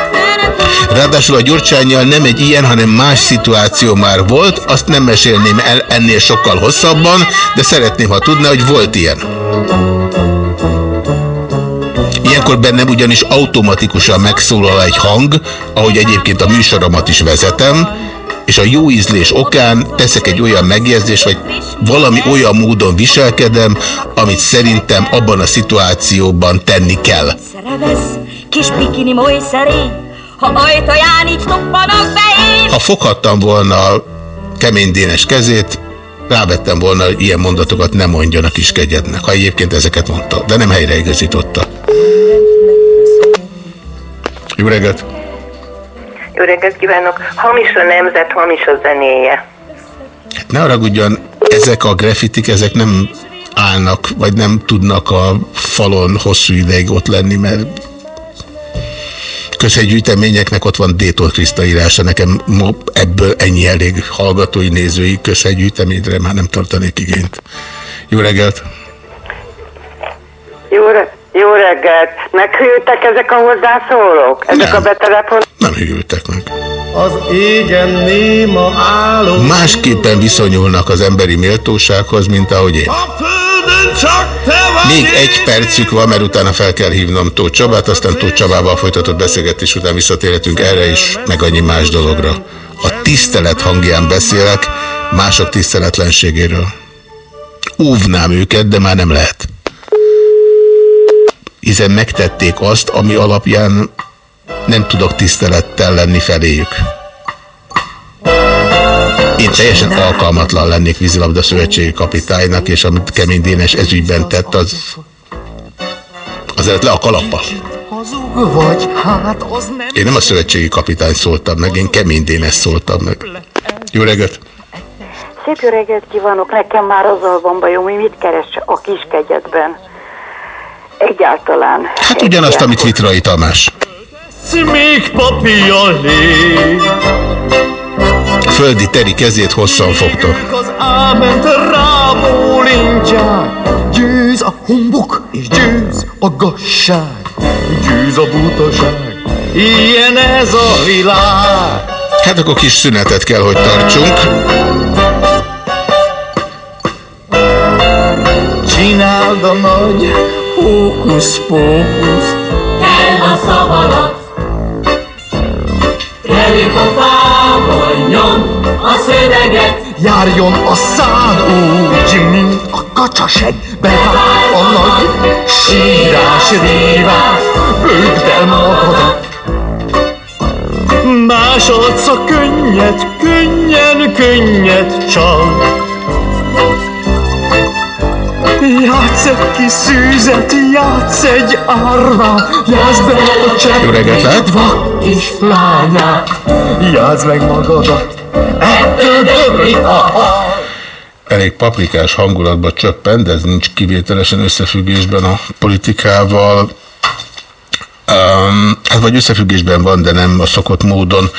Ráadásul a Gyurcsányjal nem egy ilyen, hanem más szituáció már volt, azt nem mesélném el ennél sokkal hosszabban, de szeretném, ha tudná, hogy volt ilyen. Ilyenkor bennem ugyanis automatikusan megszólal egy hang, ahogy egyébként a műsoromat is vezetem, és a jó ízlés okán teszek egy olyan megjegyzést, vagy valami olyan módon viselkedem, amit szerintem abban a szituációban tenni kell. Szerevesz, kis bikini moly szerény, ha ajtaján így toppanak be én. Ha foghattam volna kemény Dénes kezét, rávettem volna, hogy ilyen mondatokat nem mondjon a kis kegyednek, ha egyébként ezeket mondta, de nem helyreigazította. Jó reggelt! Jó reggelt kívánok. Hamis a nemzet, hamis a zenéje. Hát ne haragudjon, ezek a grafitik, ezek nem állnak, vagy nem tudnak a falon hosszú ideig ott lenni, mert közhegygyűjteményeknek ott van Détól Kriszta írása, nekem ma ebből ennyi elég hallgatói, nézői közhegygyűjteményre már nem tartanék igényt. Jó reggelt! Jó, re- jó reggelt. Meghűltek ezek a hozzászólók? Ezek a betelepon... Nem hűltek meg. Az égen néma álom. Másképpen viszonyulnak az emberi méltósághoz, mint ahogy én. Még egy percük van, mert utána fel kell hívnom Tóth Csabát, aztán Tóth Csabával folytatott beszélgetés után visszatérhetünk erre is, meg annyi más dologra. A tisztelet hangján beszélek, mások tiszteletlenségéről. Óvnám őket, de már nem lehet. Hiszen megtették azt, ami alapján nem tudok tisztelettel lenni feléjük. Én teljesen alkalmatlan lennék vízilabda szövetségi kapitánynak, és amit Kemény Dénes ezügyben tett, az azért le a kalappa. Hát. Én nem a szövetségi kapitány szóltam meg, én Kemény Dénes szóltam meg. Jó reggelt! Szép jó reggelt kívánok, nekem már azzal van bajom, hogy mit keres a kiskegyedben. Egyáltalán. Hát ugyanazt, amit Vitrai Tamás. még. Földi teri kezét hosszan fogta. Az áment rábólintják. Győz a humbuk, és győz a gasság. Győz a butaság. Ilyen ez a világ. Hát akkor kis szünetet kell, hogy tartsunk. Csináld a nagy hókusz-pókuszt. Kell a szavalat, telik a fából nyom a szöveget. Járjon a szád úgy, mint a kacsaseg, bevált a nagy sírás, rívás, bőgd el magadat. Másodsz a könnyed, könnyen, könnyed csal. Játsz egy kis szűzet, játsz egy árvát, játsz be a csepp Jó reggelt lehet! vak kis lányát, játsz meg magadat, ettől a hal. elég paprikás hangulatba csöppen, de ez nincs kivételesen összefüggésben a politikával. Hát vagy összefüggésben van, de nem a szokott módon.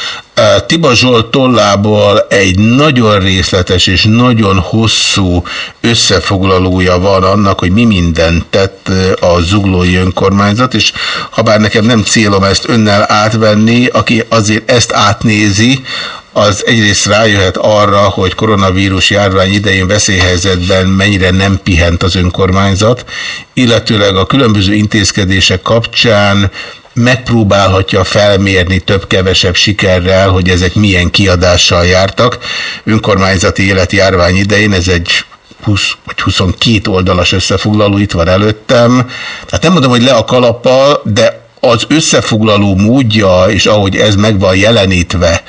Tiba Zsolt tollából egy nagyon részletes és nagyon hosszú összefoglalója van annak, hogy mi mindent tett a zuglói önkormányzat, és ha bár nekem nem célom ezt önnel átvenni, aki azért ezt átnézi, az egyrészt rájöhet arra, hogy koronavírus járvány idején veszélyhelyzetben mennyire nem pihent az önkormányzat, illetőleg a különböző intézkedések kapcsán megpróbálhatja felmérni több-kevesebb sikerrel, hogy ezek milyen kiadással jártak. Önkormányzati életjárvány idején ez egy 20 vagy 22 oldalas összefoglaló itt van előttem. Tehát nem mondom, hogy le a kalappal, de az összefoglaló módja, és ahogy ez meg van jelenítve,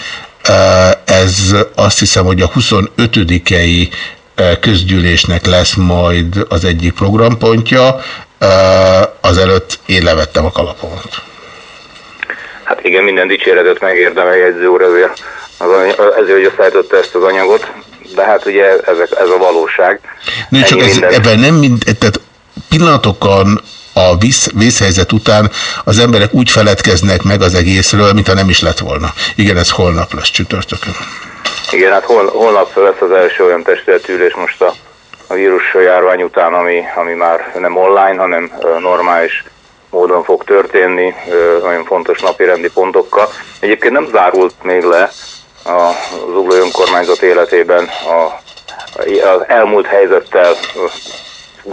ez azt hiszem, hogy a 25-i közgyűlésnek lesz majd az egyik programpontja. Azelőtt én levettem a kalapomat. Hát igen, minden dicséretet megérdemel jegyző úr ezért, az, hogy összeállította ezt az anyagot, de hát ugye ezek, ez a valóság. Nő, csak ez, minden. ebben nem mind, tehát pillanatokon a víz, vészhelyzet után az emberek úgy feledkeznek meg az egészről, mintha nem is lett volna. Igen, ez holnap lesz csütörtökön. Igen, hát hol, holnap lesz az első olyan testületülés most a, a vírus járvány után, ami, ami már nem online, hanem normális módon fog történni, nagyon fontos napirendi pontokkal. Egyébként nem zárult még le a Zugló önkormányzat életében a, az elmúlt helyzettel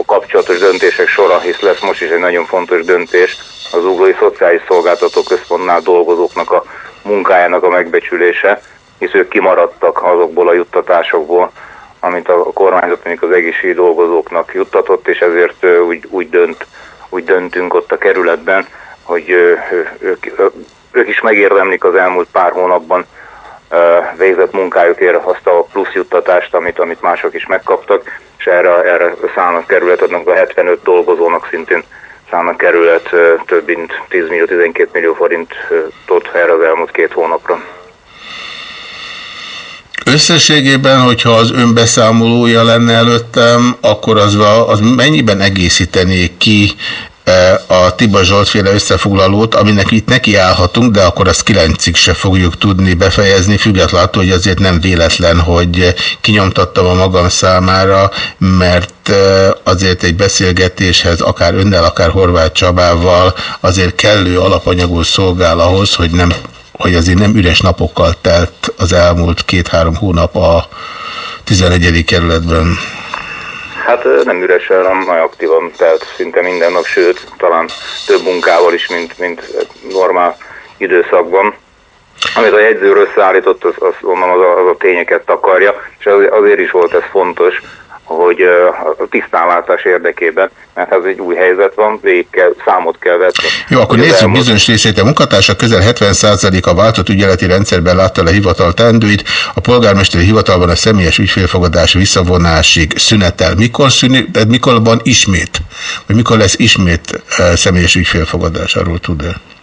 kapcsolatos döntések sora, hisz lesz most is egy nagyon fontos döntés az Zuglói Szociális Szolgáltató Központnál dolgozóknak a munkájának a megbecsülése, hisz ők kimaradtak azokból a juttatásokból, amit a kormányzat mondjuk az egészségügyi dolgozóknak juttatott, és ezért úgy, úgy, dönt, úgy döntünk ott a kerületben, hogy ők, ők is megérdemlik az elmúlt pár hónapban végzett munkájukért azt a plusz juttatást, amit, amit mások is megkaptak, és erre, erre szállnak kerület, adnak a 75 dolgozónak szintén szállnak kerület több mint 10 millió, 12 millió forintot erre az elmúlt két hónapra. Összességében, hogyha az önbeszámolója lenne előttem, akkor az, az mennyiben egészítené ki a Tiba Zsoltféle összefoglalót, aminek itt nekiállhatunk, de akkor azt kilencig se fogjuk tudni befejezni, függetlenül attól, hogy azért nem véletlen, hogy kinyomtattam a magam számára, mert azért egy beszélgetéshez, akár önnel, akár Horváth Csabával azért kellő alapanyagul szolgál ahhoz, hogy nem hogy azért nem üres napokkal telt az elmúlt két-három hónap a 11. kerületben. Hát nem üresen, hanem aktívan telt szinte minden nap, sőt, talán több munkával is, mint, mint normál időszakban. Amit a jegyzőr összeállított, az, az, onnan az, a, az a tényeket takarja, és azért, azért is volt ez fontos, hogy a tisztánlátás érdekében, mert ez egy új helyzet van, végig kell, számot kell vetni. Jó, akkor nézzük elmúlt- bizonyos részét. A munkatársak közel 70%-a váltott ügyeleti rendszerben látta le hivatal teendőit. A polgármesteri hivatalban a személyes ügyfélfogadás visszavonásig szünetel. Mikor, szüni, tehát mikor van ismét? Vagy mikor lesz ismét személyes ügyfélfogadás? Arról tud -e?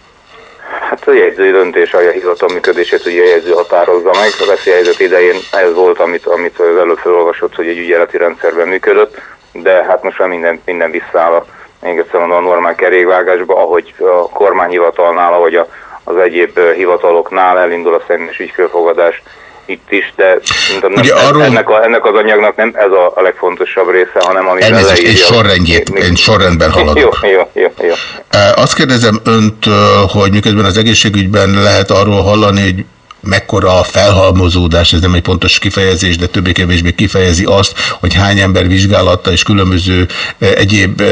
A jegyzői döntés a hivatal működését ugye a jegyző határozza meg. A veszélyhelyzet idején ez volt, amit, amit az előbb felolvasott, hogy egy ügyeleti rendszerben működött, de hát most már minden, minden visszaáll a még egyszer mondom, a normál kerékvágásba, ahogy a kormányhivatalnál, ahogy a, az egyéb hivataloknál elindul a személyes ügyfélfogadás itt is, de mondom, nem, Ugye arról- ennek, a, ennek az anyagnak nem ez a, a legfontosabb része, hanem ami Elnézést, egy sorrendjét, egy sorrendben haladok. Jó, jó, jó, jó. Azt kérdezem öntől, hogy miközben az egészségügyben lehet arról hallani, hogy mekkora a felhalmozódás, ez nem egy pontos kifejezés, de többé-kevésbé kifejezi azt, hogy hány ember vizsgálatta és különböző egyéb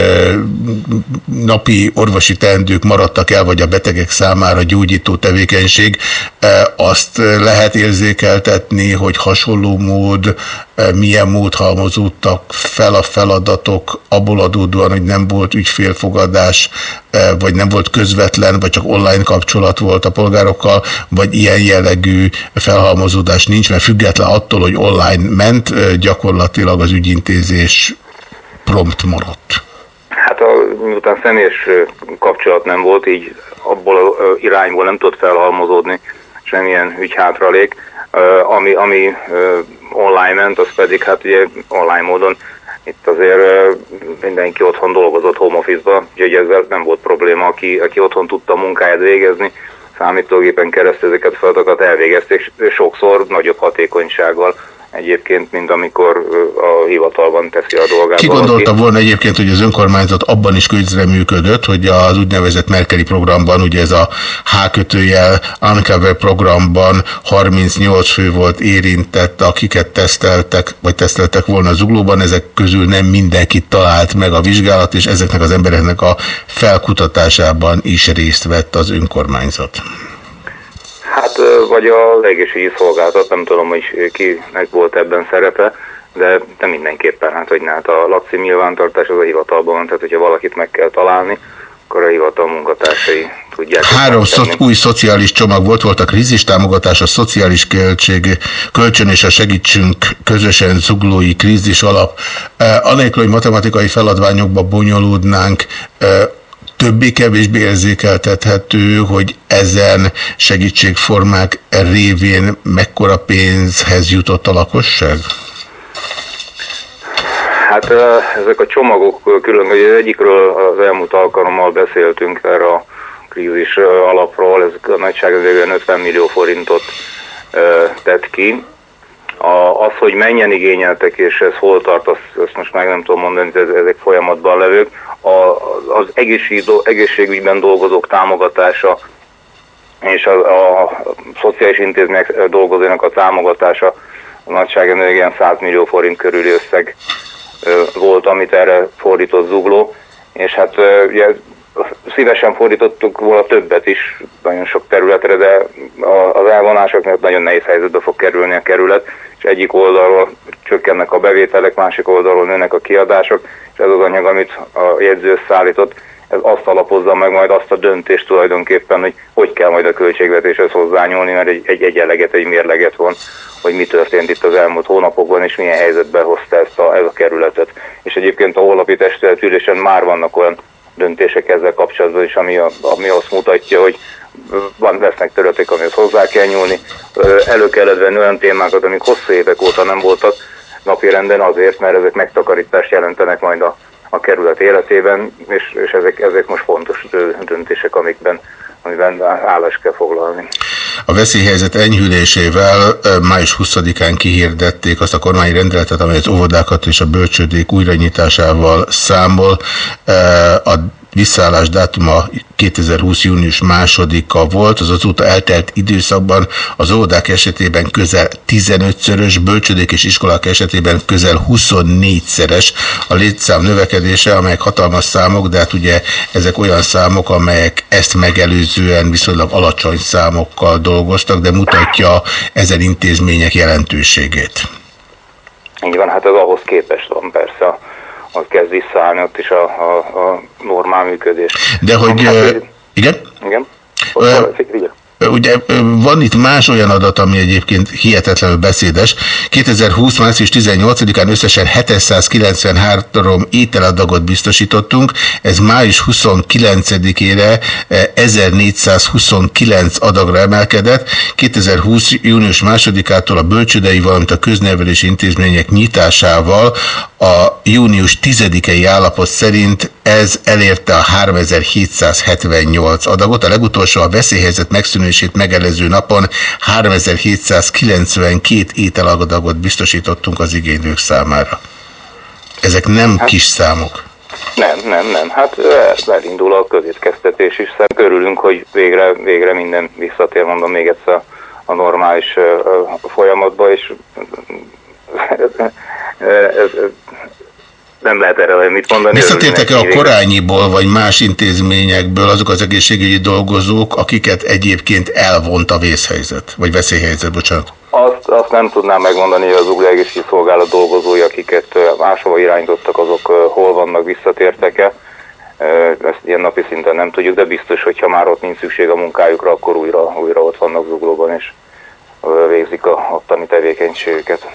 napi orvosi teendők maradtak el, vagy a betegek számára gyógyító tevékenység, azt lehet érzékeltetni, hogy hasonló mód, milyen mód halmozódtak fel a feladatok, abból adódóan, hogy nem volt ügyfélfogadás, vagy nem volt közvetlen, vagy csak online kapcsolat volt a polgárokkal, vagy ilyen jellegű felhalmozódás nincs, mert független attól, hogy online ment, gyakorlatilag az ügyintézés prompt maradt. Hát a, miután személyes kapcsolat nem volt, így abból a irányból nem tudott felhalmozódni semmilyen ügyhátralék. Ami, ami online ment, az pedig hát ugye online módon itt azért mindenki otthon dolgozott home office-ba, úgyhogy ezzel nem volt probléma, aki, aki otthon tudta munkáját végezni, számítógépen keresztül ezeket feladatokat elvégezték, sokszor nagyobb hatékonysággal egyébként, mint amikor a hivatalban teszi a dolgát. Ki valaki. gondolta volna egyébként, hogy az önkormányzat abban is közre működött, hogy az úgynevezett Merkeli programban, ugye ez a H kötőjel Uncover programban 38 fő volt érintett, akiket teszteltek, vagy teszteltek volna zuglóban, ezek közül nem mindenkit talált meg a vizsgálat, és ezeknek az embereknek a felkutatásában is részt vett az önkormányzat. Vagy a egészségügyi szolgáltat, nem tudom, hogy kinek volt ebben szerepe, de, de mindenképpen, hát hogy hát a lakci nyilvántartás az a hivatalban van, tehát hogyha valakit meg kell találni, akkor a hivatal munkatársai tudják. Három szo- új szociális csomag volt, volt a krízistámogatás, a szociális költség, kölcsön és a segítsünk közösen zuglói krízis alap. Eh, Anélkül, hogy matematikai feladványokba bonyolódnánk, eh, többé-kevésbé érzékeltethető, hogy ezen segítségformák révén mekkora pénzhez jutott a lakosság? Hát ezek a csomagok ö, külön, hogy az egyikről az elmúlt alkalommal beszéltünk erre a krízis alapról, ez a nagyságrendben 50 millió forintot tett ki. A, az, hogy mennyien igényeltek és ez hol tart, azt, azt most meg nem tudom mondani, ez, ezek folyamatban levők. Az egészség, egészségügyben dolgozók támogatása és a, a szociális intézmények dolgozóinak a támogatása a nagyságrendben ilyen 100 millió forint körüli összeg volt, amit erre fordított Zugló, és hát ugye szívesen fordítottuk volna többet is nagyon sok területre, de az elvonások miatt nagyon nehéz helyzetbe fog kerülni a kerület, egyik oldalról csökkennek a bevételek, másik oldalról nőnek a kiadások, és ez az anyag, amit a jegyző összeállított, ez azt alapozza meg majd azt a döntést tulajdonképpen, hogy hogy kell majd a költségvetéshez hozzányúlni, mert egy, egy egyenleget, egy mérleget von, hogy mi történt itt az elmúlt hónapokban, és milyen helyzetbe hozta ezt a, ez a kerületet. És egyébként a holnapi testületülésen már vannak olyan döntések ezzel kapcsolatban is, ami, a, ami azt mutatja, hogy van, lesznek területek, amihez hozzá kell nyúlni. Elő kellett venni olyan témákat, amik hosszú évek óta nem voltak napirenden azért, mert ezek megtakarítást jelentenek majd a, a kerület életében, és, és ezek, ezek most fontos döntések, amikben, amiben állást kell foglalni. A veszélyhelyzet enyhülésével május 20-án kihirdették azt a kormányi rendeletet, amely az óvodákat és a bölcsődék újranyitásával számol. A visszaállás dátuma 2020. június másodika volt, az azóta eltelt időszakban az óvodák esetében közel 15-szörös, bölcsödék és iskolák esetében közel 24-szeres a létszám növekedése, amelyek hatalmas számok, de hát ugye ezek olyan számok, amelyek ezt megelőzően viszonylag alacsony számokkal dolgoztak, de mutatja ezen intézmények jelentőségét. Így van, hát ez ahhoz képest van persze, ott kezd visszaállni ott is a, a, a normál működés. De hogy... Hát, ö, Igen? Igen? Ö, Igen. Ugye van itt más olyan adat, ami egyébként hihetetlenül beszédes. 2020. március 18-án összesen 793 ételadagot biztosítottunk, ez május 29-ére 1429 adagra emelkedett. 2020. június 2-ától a bölcsődei, valamint a köznevelési intézmények nyitásával a június 10-i állapot szerint ez elérte a 3778 adagot, a legutolsó a veszélyhelyzet megszűnését megelező napon 3792 ételadagot biztosítottunk az igénylők számára. Ezek nem hát, kis számok. Nem, nem, nem. Hát elindul a közétkeztetés is. Szerintem örülünk, hogy végre, végre minden visszatér, mondom még egyszer a normális folyamatba, és nem lehet erre mit mondani. Visszatértek-e a korányiból, vagy más intézményekből azok az egészségügyi dolgozók, akiket egyébként elvont a vészhelyzet, vagy veszélyhelyzet, bocsánat? Azt, azt nem tudnám megmondani, hogy az Ugri Egészségügyi Szolgálat dolgozói, akiket máshova irányítottak, azok hol vannak, visszatértek-e. Ezt ilyen napi szinten nem tudjuk, de biztos, hogy ha már ott nincs szükség a munkájukra, akkor újra, újra ott vannak zuglóban, és végzik a ottani tevékenységeket.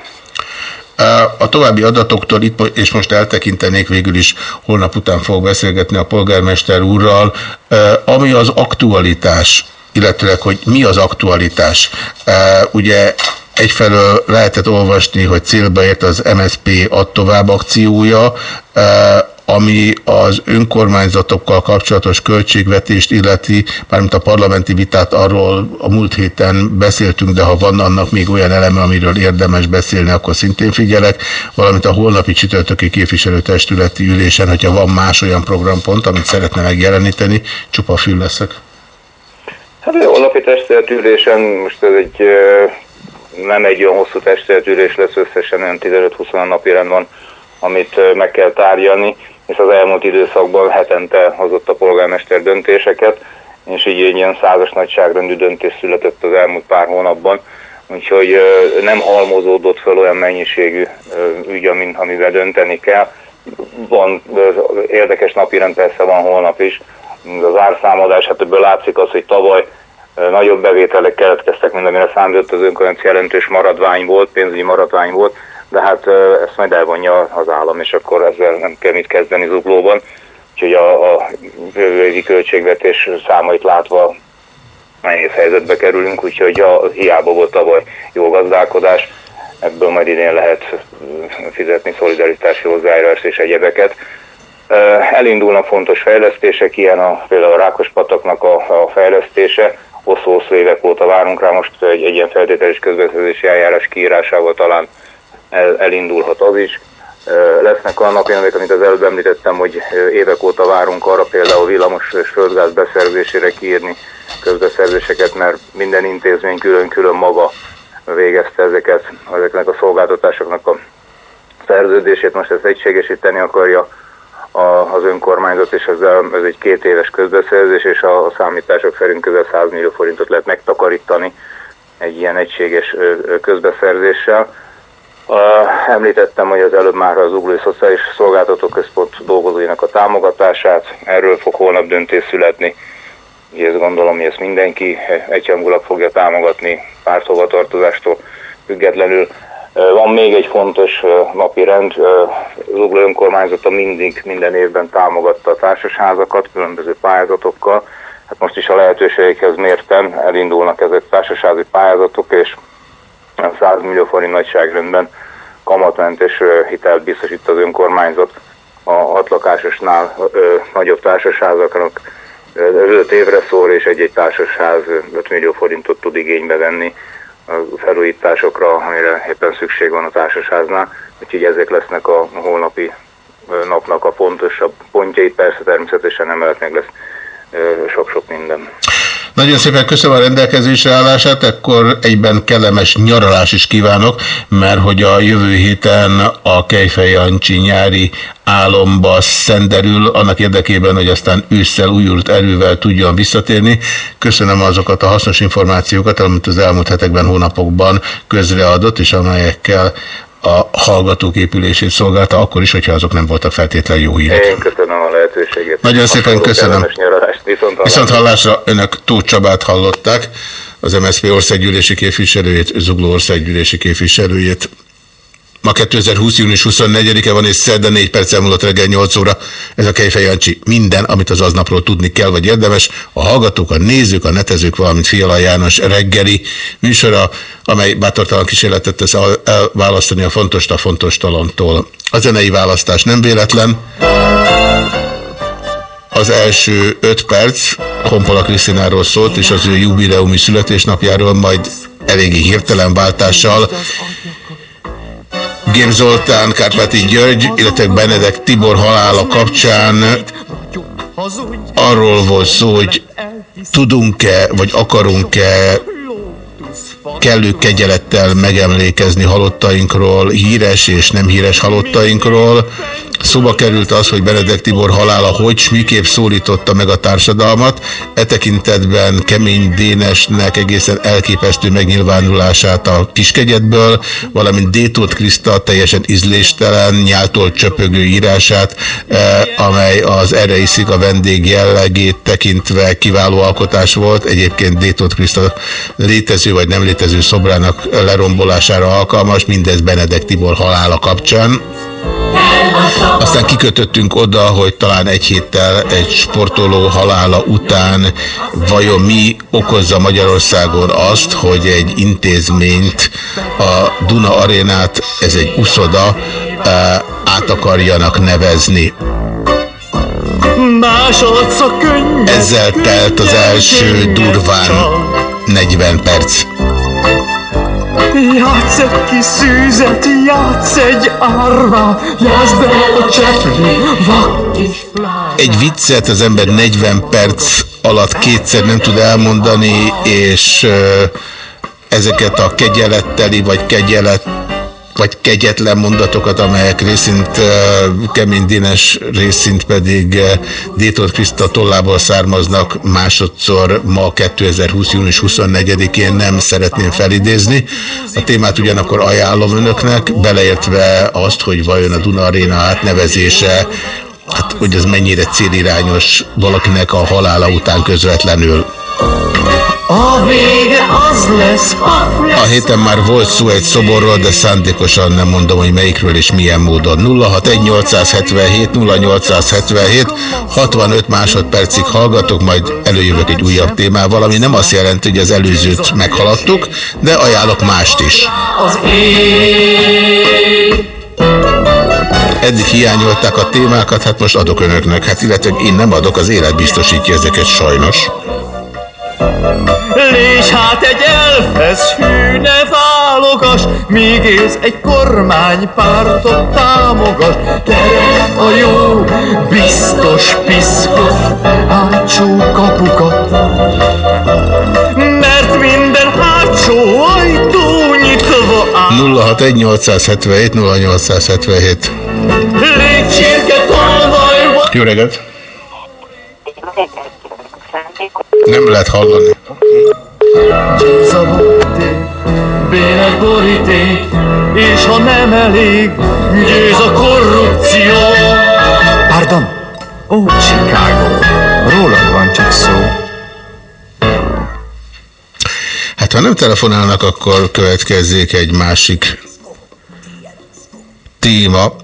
A további adatoktól itt, és most eltekintenék végül is, holnap után fogok beszélgetni a polgármester úrral, ami az aktualitás, illetőleg, hogy mi az aktualitás. Ugye egyfelől lehetett olvasni, hogy célba ért az MSP ad tovább akciója, ami az önkormányzatokkal kapcsolatos költségvetést illeti, mármint a parlamenti vitát arról a múlt héten beszéltünk, de ha van annak még olyan eleme, amiről érdemes beszélni, akkor szintén figyelek, valamint a holnapi csütörtöki képviselőtestületi ülésen, hogyha van más olyan programpont, amit szeretne megjeleníteni, csupa fül leszek. Hát a holnapi testületülésen most ez egy nem egy olyan hosszú testületülés lesz, összesen olyan 15-20 napi rend van, amit meg kell tárgyalni és az elmúlt időszakban hetente hozott a polgármester döntéseket, és így egy ilyen százas nagyságrendű döntés született az elmúlt pár hónapban, úgyhogy nem halmozódott fel olyan mennyiségű ügy, amivel dönteni kell. Van érdekes napirend, persze van holnap is. Az árszámadás, hát ebből látszik az, hogy tavaly nagyobb bevételek keletkeztek, mint amire számított az önkormányzat jelentős maradvány volt, pénzügyi maradvány volt, de hát ezt majd elvonja az állam, és akkor ezzel nem kell mit kezdeni zuglóban. Úgyhogy a, a jövő költségvetés számait látva nehéz helyzetbe kerülünk, úgyhogy a, hiába volt tavaly jó gazdálkodás, ebből majd idén lehet fizetni szolidaritási hozzájárulást és egyebeket. Elindulnak fontos fejlesztések, ilyen a, például a Rákospataknak a, a fejlesztése, hosszú-hosszú évek óta várunk rá, most egy, egy ilyen feltételes közbeszerzési eljárás kiírásával talán el, elindulhat az is. Lesznek olyan napjainak, amit az előbb említettem, hogy évek óta várunk arra például villamos és földgáz beszerzésére kiírni közbeszerzéseket, mert minden intézmény külön-külön maga végezte ezeket, ezeknek a szolgáltatásoknak a szerződését, most ezt egységesíteni akarja az önkormányzat, és ez, ez egy két éves közbeszerzés, és a, a számítások szerint közel 100 millió forintot lehet megtakarítani egy ilyen egységes közbeszerzéssel említettem, hogy az előbb már az Uglói Szociális Szolgáltató Központ dolgozóinak a támogatását, erről fog holnap döntés születni. Ugye ezt gondolom, hogy ezt mindenki egyhangulag fogja támogatni párthovatartozástól függetlenül. Van még egy fontos napi rend, az Ugló önkormányzata mindig, minden évben támogatta a társasházakat különböző pályázatokkal. Hát most is a lehetőségekhez mérten elindulnak ezek társasházi pályázatok, és 100 millió forint nagyságrendben kamatmentes hitelt biztosít az önkormányzat a hatlakásosnál nagyobb társasházaknak 5 évre szól, és egy-egy társasház 5 millió forintot tud igénybe venni a felújításokra, amire éppen szükség van a társasháznál. Úgyhogy ezek lesznek a holnapi napnak a fontosabb pontjai. Persze természetesen emellett meg lesz sok-sok minden. Nagyon szépen köszönöm a rendelkezésre állását, akkor egyben kellemes nyaralás is kívánok, mert hogy a jövő héten a Kejfej Jancsi nyári álomba szenderül, annak érdekében, hogy aztán ősszel újult erővel tudjon visszatérni. Köszönöm azokat a hasznos információkat, amit az elmúlt hetekben, hónapokban közreadott, és amelyekkel a hallgatók épülését szolgálta, akkor is, hogyha azok nem voltak feltétlenül jó hírek. Én köszönöm a lehetőséget. Nagyon szépen köszönöm. Viszont hallásra. Viszont hallásra önök Tóth Csabát hallották, az MSZP országgyűlési képviselőjét, Zugló országgyűlési képviselőjét. Ma 2020. június 24-e van, és szerda 4 perc múlott reggel 8 óra. Ez a Kejfej Jancsi. Minden, amit az aznapról tudni kell, vagy érdemes. A hallgatók, a nézők, a netezők, valamint Fiala János reggeli műsora, amely bátortalan kísérletet tesz elválasztani a fontos a fontos talantól. A zenei választás nem véletlen. Az első 5 perc Kompola Krisztináról szólt, és az ő jubileumi születésnapjáról, majd eléggé hirtelen váltással. Gér Zoltán, Kárpáti György, illetve Benedek Tibor halála kapcsán arról volt szó, hogy tudunk-e, vagy akarunk-e kellő kegyelettel megemlékezni halottainkról, híres és nem híres halottainkról, Szóba került az, hogy Benedek Tibor halála hogy miképp szólította meg a társadalmat. E tekintetben Kemény Dénesnek egészen elképesztő megnyilvánulását a kiskegyetből, valamint Détót Kriszta teljesen ízléstelen, nyáltól csöpögő írását, eh, amely az erre iszik a vendég jellegét tekintve kiváló alkotás volt. Egyébként Détót Kriszta létező vagy nem létező szobrának lerombolására alkalmas, mindez Benedek Tibor halála kapcsán. Aztán kikötöttünk oda, hogy talán egy héttel egy sportoló halála után vajon mi okozza Magyarországon azt, hogy egy intézményt, a Duna arénát, ez egy uszoda, át akarjanak nevezni. Ezzel telt az első durván 40 perc. Játsz egy kis szűzet, játsz egy árva, játsz be a csepli, Egy viccet az ember 40 perc alatt kétszer nem tud elmondani, és ezeket a kegyeletteli vagy kegyelet vagy kegyetlen mondatokat, amelyek részint Kemény Dénes, részint pedig Détot Kriszta tollából származnak másodszor ma 2020. június 24-én nem szeretném felidézni. A témát ugyanakkor ajánlom önöknek, beleértve azt, hogy vajon a Duna Arena átnevezése hát hogy ez mennyire célirányos valakinek a halála után közvetlenül. A vége az lesz, A héten már volt szó egy szoborról, de szándékosan nem mondom, hogy melyikről és milyen módon. 061877 0877 65 másodpercig hallgatok, majd előjövök egy újabb témával, ami nem azt jelenti, hogy az előzőt meghaladtuk, de ajánlok mást is. Az Eddig hiányolták a témákat, hát most adok önöknek. Hát illetve én nem adok, az élet biztosítja ezeket sajnos. Légy hát egy elfesz hű, ne válogas, míg élsz egy kormánypártot támogas. Tere a jó, biztos piszkos hátsó kapukat. Mert minden hátsó ajtó nyitva áll. 061 877 0877 Légy csirke tolvaj Jó reggelt! Nem lehet hallani. Bének boríték, és ha nem elég, győz a korrupció. Pardon? Ó, Chicago, rólad van csak szó. Hát ha nem telefonálnak, akkor következzék egy másik téma.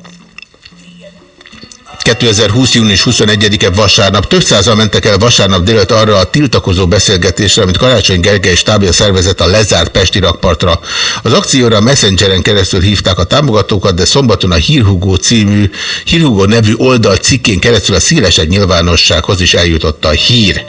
2020. június 21-e vasárnap. Több százal mentek el vasárnap délőtt arra a tiltakozó beszélgetésre, amit Karácsony Gergely stábja szervezett a lezárt Pesti rakpartra. Az akcióra a Messengeren keresztül hívták a támogatókat, de szombaton a Hírhugó című, Hírhugó nevű oldal cikkén keresztül a szélesebb nyilvánossághoz is eljutott a hír.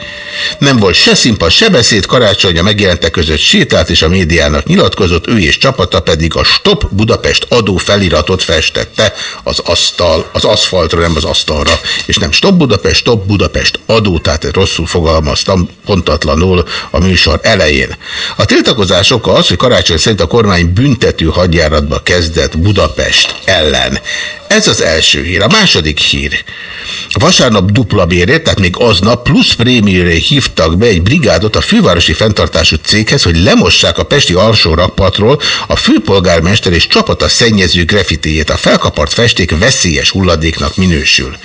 Nem volt se színpad, se beszéd, Karácsony a megjelentek között sétált és a médiának nyilatkozott, ő és csapata pedig a Stop Budapest adó feliratot festette az asztal, az aszfaltra, nem az asztalra, és nem Stop Budapest, Stop Budapest adó, tehát rosszul fogalmaztam pontatlanul a műsor elején. A tiltakozás oka az, hogy karácsony szerint a kormány büntető hadjáratba kezdett Budapest ellen. Ez az első hír. A második hír. Vasárnap dupla bérért, tehát még aznap plusz prémiére hívtak be egy brigádot a fővárosi fenntartású céghez, hogy lemossák a pesti alsó rakpartról a főpolgármester és csapata szennyező graffitéjét. A felkapart festék veszélyes hulladéknak minősül.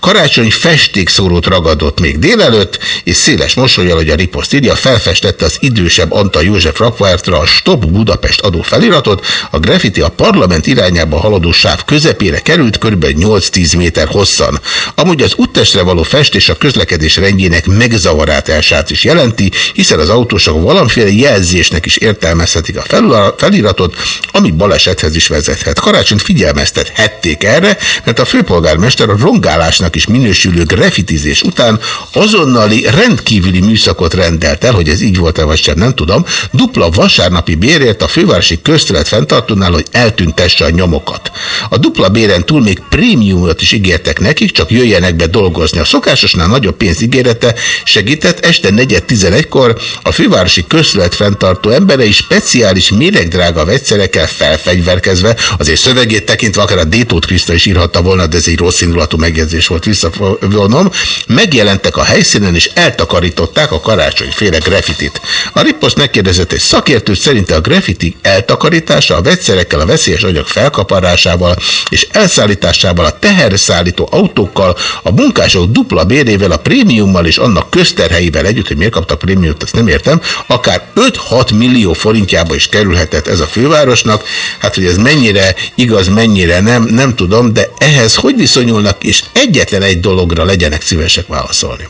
Karácsony festékszórót ragadott még délelőtt, és széles mosolyal, hogy a riposzt írja, felfestette az idősebb Anta József rakpártra a Stop Budapest adó feliratot, a graffiti a parlament irányába haladó sáv közepére került, kb. 8-10 méter hosszan. Amúgy az úttestre való festés a közlekedés rendjének megzavarátását is jelenti, hiszen az autósok valamiféle jelzésnek is értelmezhetik a feliratot, ami balesethez is vezethet. Karácsonyt figyelmeztethették erre, mert a főpolgármester a rongálásnak is minősülő grafitizés után azonnali rendkívüli műszakot rendelt el, hogy ez így volt-e vagy sem, nem tudom, dupla vasárnapi bérért a fővárosi köztelet fenntartónál, hogy eltüntesse a nyomokat. A dupla béren túl még prémiumot is ígértek nekik, csak jöjjenek be dolgozni. A szokásosnál nagyobb pénz ígérete segített este 4.11-kor a fővárosi közszület fenntartó emberei speciális méregdrága vegyszerekkel felfegyverkezve, azért szövegét tekintve akár a Détót Kriszta is írhatta volna, de ez egy rossz indulatú megjegyzés volt, visszavonom, megjelentek a helyszínen és eltakarították a karácsonyféle graffitit. A riposzt megkérdezett egy szakértő, szerinte a graffiti eltakarítása a vegyszerekkel, a veszélyes anyag felkaparásával és elszállításával a teherszállító autókkal, a munkások dupla bérével, a prémiummal és annak közterheivel együtt, hogy miért kaptak prémiumot, ezt nem értem, akár 5-6 millió forintjába is kerülhetett ez a fővárosnak. Hát, hogy ez mennyire igaz, mennyire nem, nem tudom, de ehhez hogy viszonyulnak, és egyetlen egy dologra legyenek szívesek válaszolni.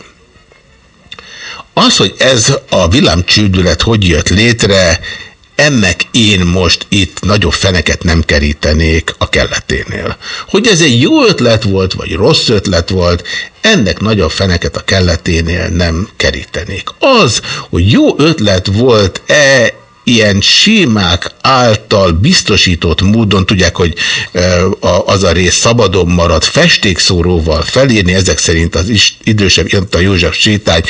Az, hogy ez a villámcsődület hogy jött létre, ennek én most itt nagyobb feneket nem kerítenék a kelleténél. Hogy ez egy jó ötlet volt, vagy rossz ötlet volt, ennek nagyobb feneket a kelleténél nem kerítenék. Az, hogy jó ötlet volt-e ilyen sémák által biztosított módon, tudják, hogy az a rész szabadon marad festékszóróval felírni, ezek szerint az idősebb a József sétány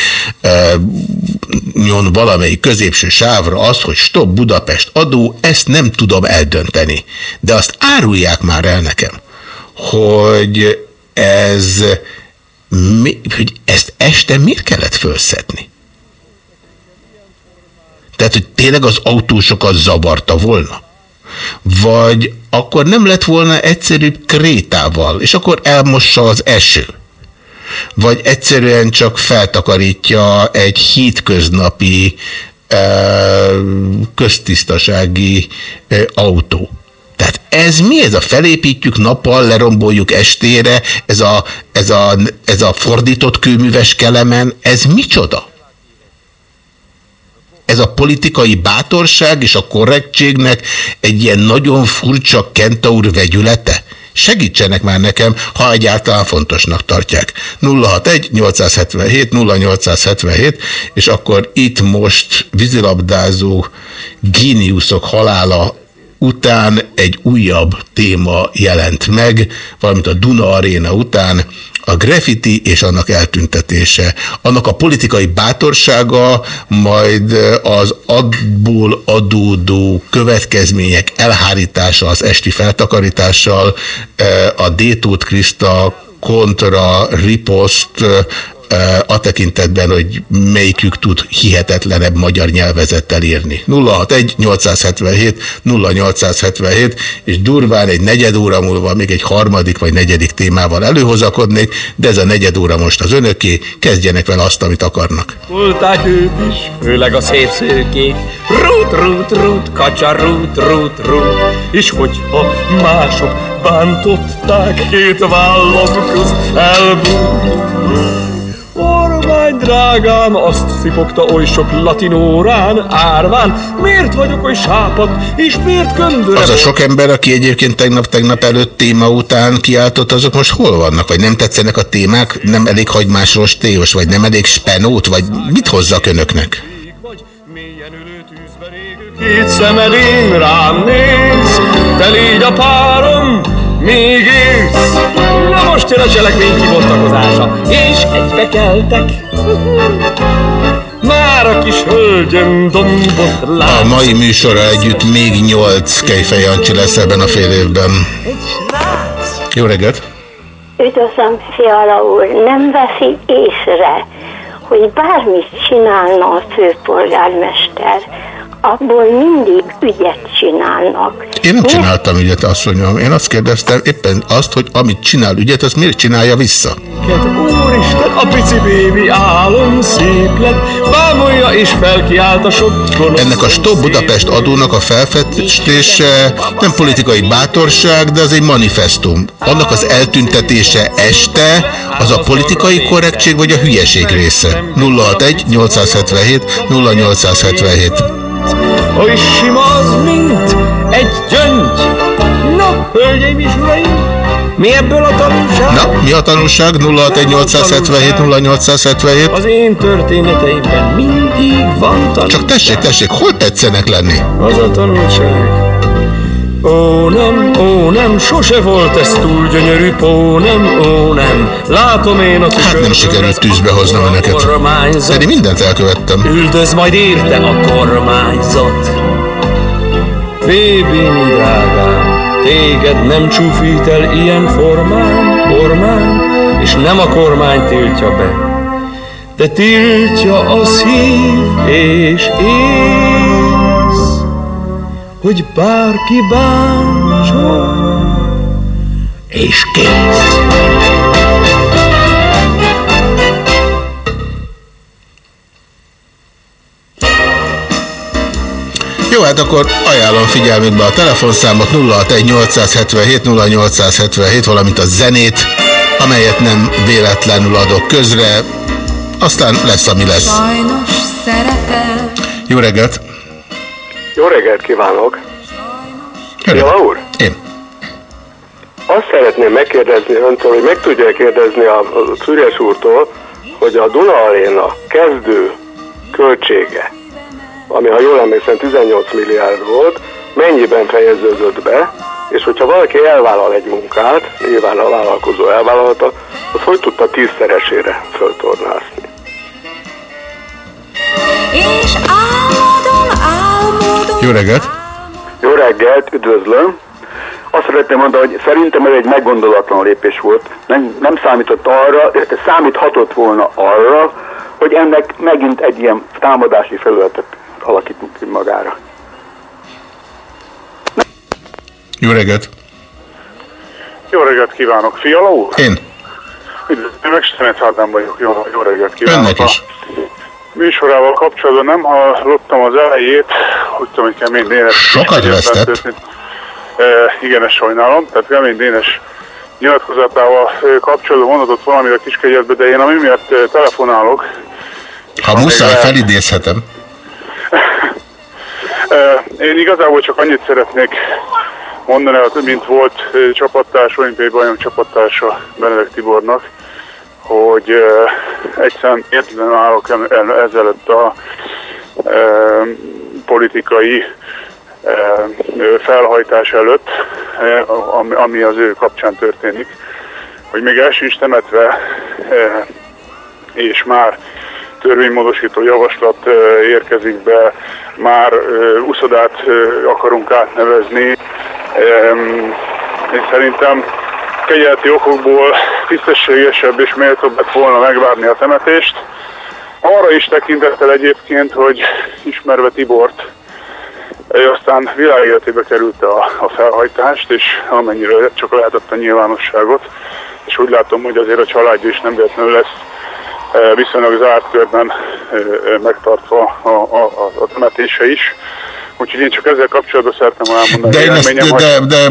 nyon valamelyik középső sávra az, hogy stop Budapest adó, ezt nem tudom eldönteni. De azt árulják már el nekem, hogy ez hogy ezt este miért kellett fölszedni? Tehát, hogy tényleg az autósokat zavarta volna? Vagy akkor nem lett volna egyszerűbb krétával, és akkor elmossa az eső? Vagy egyszerűen csak feltakarítja egy hétköznapi köztisztasági autó? Tehát ez mi? Ez a felépítjük nappal, leromboljuk estére, ez a, ez a, ez a fordított kőműves kelemen, ez micsoda? Ez a politikai bátorság és a korrektségnek egy ilyen nagyon furcsa kentaur vegyülete? Segítsenek már nekem, ha egyáltalán fontosnak tartják. 061 877 0877, és akkor itt most vízilabdázó géniuszok halála után egy újabb téma jelent meg, valamint a Duna Aréna után a graffiti és annak eltüntetése, annak a politikai bátorsága, majd az abból adódó következmények elhárítása az esti feltakarítással, a Détót Kriszta kontra riposzt a tekintetben, hogy melyikük tud hihetetlenebb magyar nyelvezettel írni. 061 877 0877 és durván egy negyed óra múlva még egy harmadik vagy negyedik témával előhozakodnék, de ez a negyed óra most az önöké, kezdjenek vele azt, amit akarnak. Volták ők is, főleg a szép szőkék, rút, rút, rút, kacsa, rút, rút, rút, és hogyha mások bántották, két vállam köz elbújt. Ormány drágám, azt szipogta oly sok latinórán, árván, miért vagyok oly sápat, és miért köndöre Az a sok ember, aki egyébként tegnap-tegnap előtt téma után kiáltott, azok most hol vannak? Vagy nem tetszenek a témák? Nem elég hagymásros téos, vagy nem elég spenót, vagy mit hozzak önöknek? Két szemedén rám néz, te légy a párom, még élsz. Na most jön a cselekmény kibontakozása, és egybe keltek. Már a kis hölgyem dombot lát. A mai műsorra együtt még nyolc Kejfej Jancsi lesz ebben a fél évben. Jó reggelt! Üdvözlöm, Fiala úr, nem veszi észre, hogy bármit csinálna a főpolgármester, abból mindig ügyet csinálnak. Én nem csináltam ügyet, asszonyom. Én azt kérdeztem éppen azt, hogy amit csinál ügyet, azt miért csinálja vissza? Úristen, a pici bébi álom szép lett, bámolja és felkiált a. Ennek a Stop Budapest adónak a felfestése nem politikai bátorság, de az egy manifestum. Annak az eltüntetése este, az a politikai korrektség vagy a hülyeség része. 061 877 0877 Oly sima az, mint egy gyöngy. Na, hölgyeim és uraim, mi ebből a tanulság? Na, mi a tanulság? 061 877 0877 Az én történeteimben mindig van tanulság. Csak tessék, tessék, hol tetszenek lenni? Az a tanulság. Ó nem, ó nem, sose volt ez túl gyönyörű, ó nem, ó nem, látom én a Hát nem sikerült tűzbe hoznom önöket. Pedig mindent elkövettem. Üldöz majd érte a kormányzat. Bébim drágám, téged nem csúfít el ilyen formán, formán, és nem a kormány tiltja be, de tiltja a szív és ész, hogy bárki bántson, és kész. Jó, hát akkor ajánlom figyelmükbe a telefonszámot 061 877 0877, valamint a zenét, amelyet nem véletlenül adok közre. Aztán lesz, ami lesz. Sajnos szeretem. Jó reggelt! Jó reggelt kívánok! Fiala úr? Én. Azt szeretném megkérdezni öntől, hogy meg tudja kérdezni a, a Szüres úrtól, hogy a Duna Aréna kezdő költsége, ami ha jól emlékszem 18 milliárd volt, mennyiben fejeződött be, és hogyha valaki elvállal egy munkát, nyilván a vállalkozó elvállalta, az hogy tudta tízszeresére föltornászni? És álmodom. Jó reggelt! Jó reggelt, üdvözlöm! Azt szeretném mondani, hogy szerintem ez egy meggondolatlan lépés volt. Nem, nem számított arra, illetve számíthatott volna arra, hogy ennek megint egy ilyen támadási felületet alakítunk ki magára. Jó reggelt! Jó reggelt kívánok, Fiala úr! Én. Üdvözlöm, meg Stenet Hádám vagyok. Jó, jó reggelt kívánok! Önnek is. A műsorával kapcsolatban nem hallottam az elejét, hogy tudom, hogy Kemény Dénes... Sokat vesztett. E, igen, ezt sajnálom. Tehát Kemény Dénes nyilatkozatával kapcsolatban mondhatott valamit a kiskegyetbe, de én ami miatt telefonálok, Ha muszáj, felidézhetem. e, én igazából csak annyit szeretnék mondani, hogy mint volt e, csapattárs, olimpiai bajnok csapattársa Benedek Tibornak, hogy uh, egyszerűen értelen állok el, el, ezelőtt a uh, politikai uh, felhajtás előtt, uh, ami, az ő kapcsán történik, hogy még el sincs temetve, uh, és már törvénymódosító javaslat uh, érkezik be, már uh, uszodát uh, akarunk átnevezni, um, és szerintem kegyelti okokból tisztességesebb és méltóbb lett volna megvárni a temetést. Arra is tekintettel egyébként, hogy ismerve Tibort, ő aztán világéletébe került a, a felhajtást, és amennyire csak lehetett a nyilvánosságot, és úgy látom, hogy azért a családja is nem véletlenül lesz e, viszonylag zárt körben e, e, megtartva a, a, a, a temetése is. Úgyhogy én csak ezzel kapcsolatban szeretném elmondani. De én, ezt, de, hogy- de, de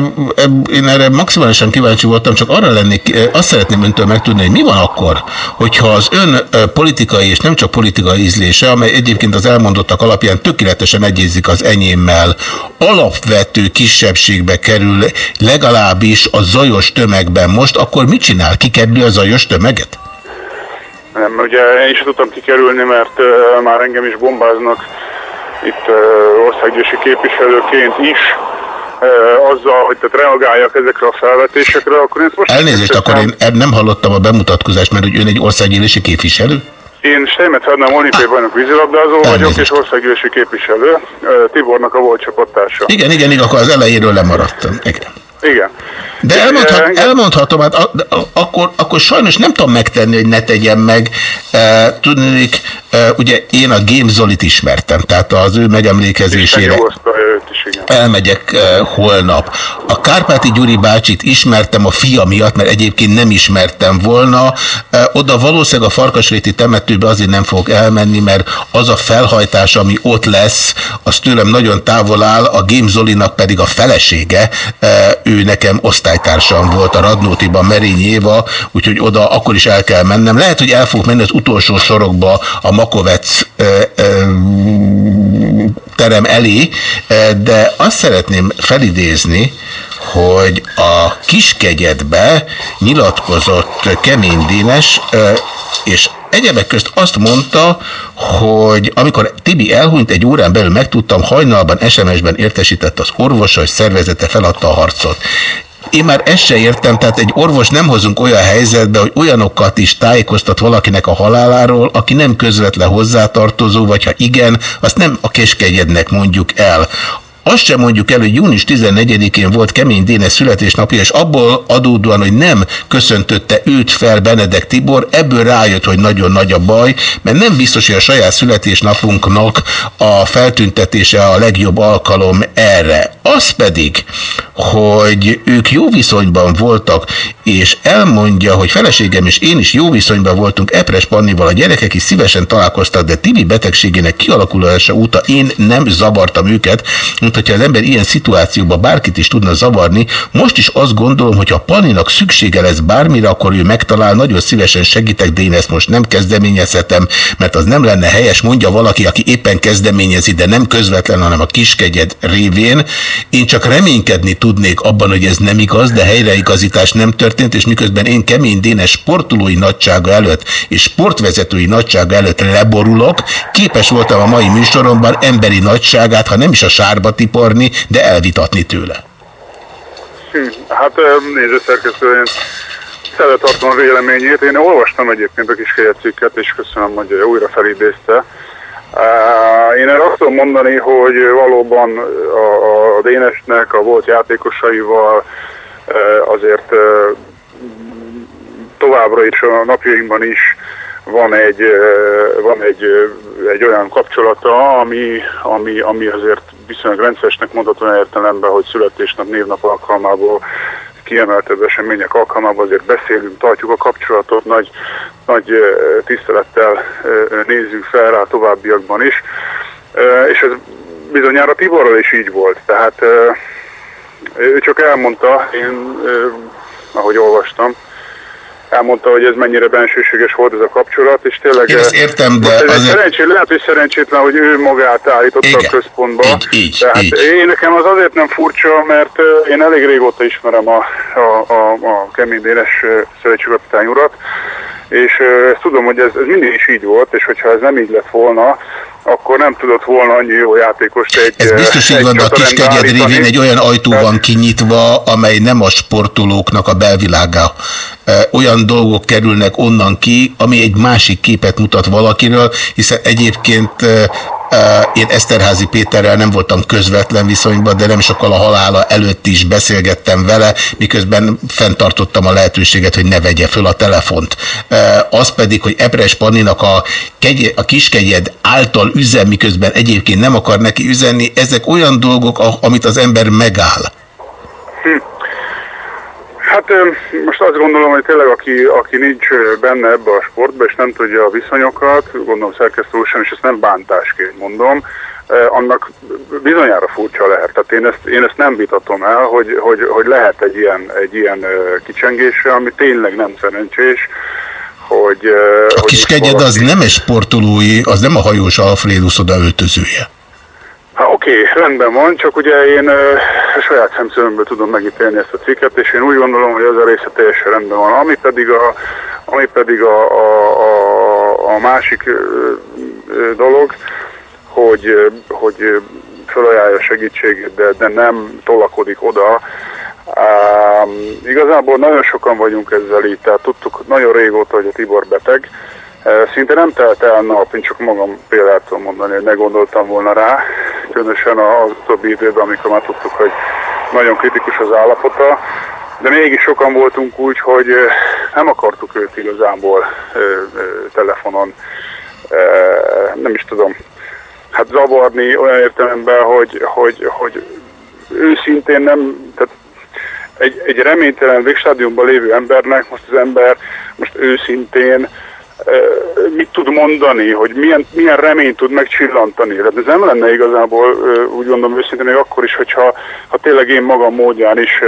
én erre maximálisan kíváncsi voltam, csak arra lennék, azt szeretném öntől megtudni, hogy mi van akkor, hogyha az ön ö, politikai és nem csak politikai ízlése, amely egyébként az elmondottak alapján tökéletesen egyézik az enyémmel, alapvető kisebbségbe kerül legalábbis a zajos tömegben most, akkor mit csinál? Kikerül a zajos tömeget? Nem, ugye én is tudtam kikerülni, mert uh, már engem is bombáznak itt országgyűlési képviselőként is, azzal, hogy tehát reagáljak ezekre a felvetésekre, akkor én most... Elnézést, akkor én nem hallottam a bemutatkozást, mert hogy ön egy országgyűlési képviselő? Én Steinmetz Hernám olimpiai bajnok vízilabdázó vagyok, és országgyűlési képviselő, Tibornak a volt csapattársa. Igen, igen, igen, akkor az elejéről lemaradtam. Igen. Igen. De elmondhat, elmondhatom, hát a, a, akkor, akkor sajnos nem tudom megtenni, hogy ne tegyem meg. E, tudnék, e, ugye én a Game Zolit ismertem, tehát az ő megemlékezésére elmegyek e, holnap. A Kárpáti Gyuri bácsit ismertem a fia miatt, mert egyébként nem ismertem volna. E, oda valószínűleg a Farkasréti temetőbe azért nem fogok elmenni, mert az a felhajtás, ami ott lesz, az tőlem nagyon távol áll, a Game Zolinak pedig a felesége, e, ő nekem osztálytársam volt a Radnótiban Merényi Éva, úgyhogy oda akkor is el kell mennem. Lehet, hogy el fogok menni az utolsó sorokba a Makovec e, e, terem elé, de azt szeretném felidézni, hogy a kiskegyedbe nyilatkozott Kemény Dénes, és egyebek közt azt mondta, hogy amikor Tibi elhunyt, egy órán belül megtudtam, hajnalban SMS-ben értesített az orvosa, hogy szervezete feladta a harcot. Én már ezt se értem, tehát egy orvos nem hozunk olyan helyzetbe, hogy olyanokat is tájékoztat valakinek a haláláról, aki nem közvetlen hozzátartozó, vagy ha igen, azt nem a keskegyednek mondjuk el. Azt sem mondjuk el, hogy június 14-én volt Kemény Dénes születésnapja, és abból adódóan, hogy nem köszöntötte őt fel Benedek Tibor, ebből rájött, hogy nagyon nagy a baj, mert nem biztos, hogy a saját születésnapunknak a feltüntetése a legjobb alkalom erre. Az pedig, hogy ők jó viszonyban voltak, és elmondja, hogy feleségem és én is jó viszonyban voltunk Epres Pannival, a gyerekek is szívesen találkoztak, de Tibi betegségének kialakulása óta én nem zavartam őket, hogyha az ember ilyen szituációban bárkit is tudna zavarni. Most is azt gondolom, hogy ha Panninak szüksége lesz bármire, akkor ő megtalál, nagyon szívesen segítek, de én ezt most nem kezdeményezhetem, mert az nem lenne helyes, mondja valaki, aki éppen kezdeményezi, de nem közvetlen, hanem a kiskegyed révén. Én csak reménykedni tudnék abban, hogy ez nem igaz, de helyreigazítás nem történt, és miközben én kemény Dénes sportolói nagysága előtt és sportvezetői nagysága előtt leborulok, képes voltam a mai műsoromban emberi nagyságát, ha nem is a sárba tiporni, de elvitatni tőle. Hát néző szerkesztő, én szeret tartom a véleményét. Én olvastam egyébként a kis cikket, és köszönöm, hogy újra felidézte. Én erre azt tudom mondani, hogy valóban a, a Dénesnek a volt játékosaival azért továbbra is a napjainkban is van egy, van egy, egy olyan kapcsolata, ami, ami, ami azért viszonylag rendszeresnek mondható értelemben, hogy születésnap, névnap alkalmából kiemeltebb események alkalmában azért beszélünk, tartjuk a kapcsolatot, nagy, nagy tisztelettel nézzük fel rá továbbiakban is. És ez bizonyára Tiborral is így volt. Tehát ő csak elmondta, én ahogy olvastam, elmondta, hogy ez mennyire bensőséges volt ez a kapcsolat, és tényleg... Én ezt értem, de ez azért... szerencsé, lehet, hogy szerencsétlen, hogy ő magát állította Igen. a központba. Így, így, Tehát így. én nekem az azért nem furcsa, mert én elég régóta ismerem a, a, a, a Kemény Dénes szövetségkapitány urat, és ezt tudom, hogy ez, ez mindig is így volt, és hogyha ez nem így lett volna, akkor nem tudott volna annyi jó játékost egy Ez biztos így van, a kiskegyed révén egy olyan ajtó van kinyitva, amely nem a sportolóknak a belvilága. Olyan dolgok kerülnek onnan ki, ami egy másik képet mutat valakiről, hiszen egyébként én Eszterházi Péterrel nem voltam közvetlen viszonyban, de nem sokkal a halála előtt is beszélgettem vele, miközben fenntartottam a lehetőséget, hogy ne vegye föl a telefont. Az pedig, hogy Epres Panninak a, kegy, a kiskegyed által üzen, miközben egyébként nem akar neki üzenni, ezek olyan dolgok, amit az ember megáll. Hm. Hát most azt gondolom, hogy tényleg aki, aki nincs benne ebbe a sportba, és nem tudja a viszonyokat, gondolom szerkesztő sem, és ezt nem bántásként mondom, annak bizonyára furcsa lehet. Tehát én ezt, én ezt nem vitatom el, hogy, hogy, hogy lehet egy ilyen, egy ilyen kicsengésre, ami tényleg nem szerencsés, hogy... A kiskegyed az nem egy sportolói, az nem a hajós Alfredus oda Hát oké, rendben van, csak ugye én a saját szemszögemből tudom megítélni ezt a cikket, és én úgy gondolom, hogy az a része teljesen rendben van. Ami pedig a, ami pedig a, a, a, a másik dolog, hogy, hogy felajánlja segítséget, de, de nem tolakodik oda. Um, igazából nagyon sokan vagyunk ezzel így, tehát tudtuk nagyon régóta, hogy a Tibor beteg, Szinte nem telt el nap, én csak magam példát tudom mondani, hogy ne gondoltam volna rá, különösen az utóbbi időben, amikor már tudtuk, hogy nagyon kritikus az állapota, de mégis sokan voltunk úgy, hogy nem akartuk őt igazából telefonon, nem is tudom, hát zavarni olyan értelemben, hogy, hogy, hogy őszintén nem, tehát egy, egy reménytelen végstádiumban lévő embernek most az ember most őszintén mit tud mondani, hogy milyen, milyen reményt tud megcsillantani. Tehát ez nem lenne igazából úgy gondolom őszintén, még akkor is, hogyha ha tényleg én magam módján is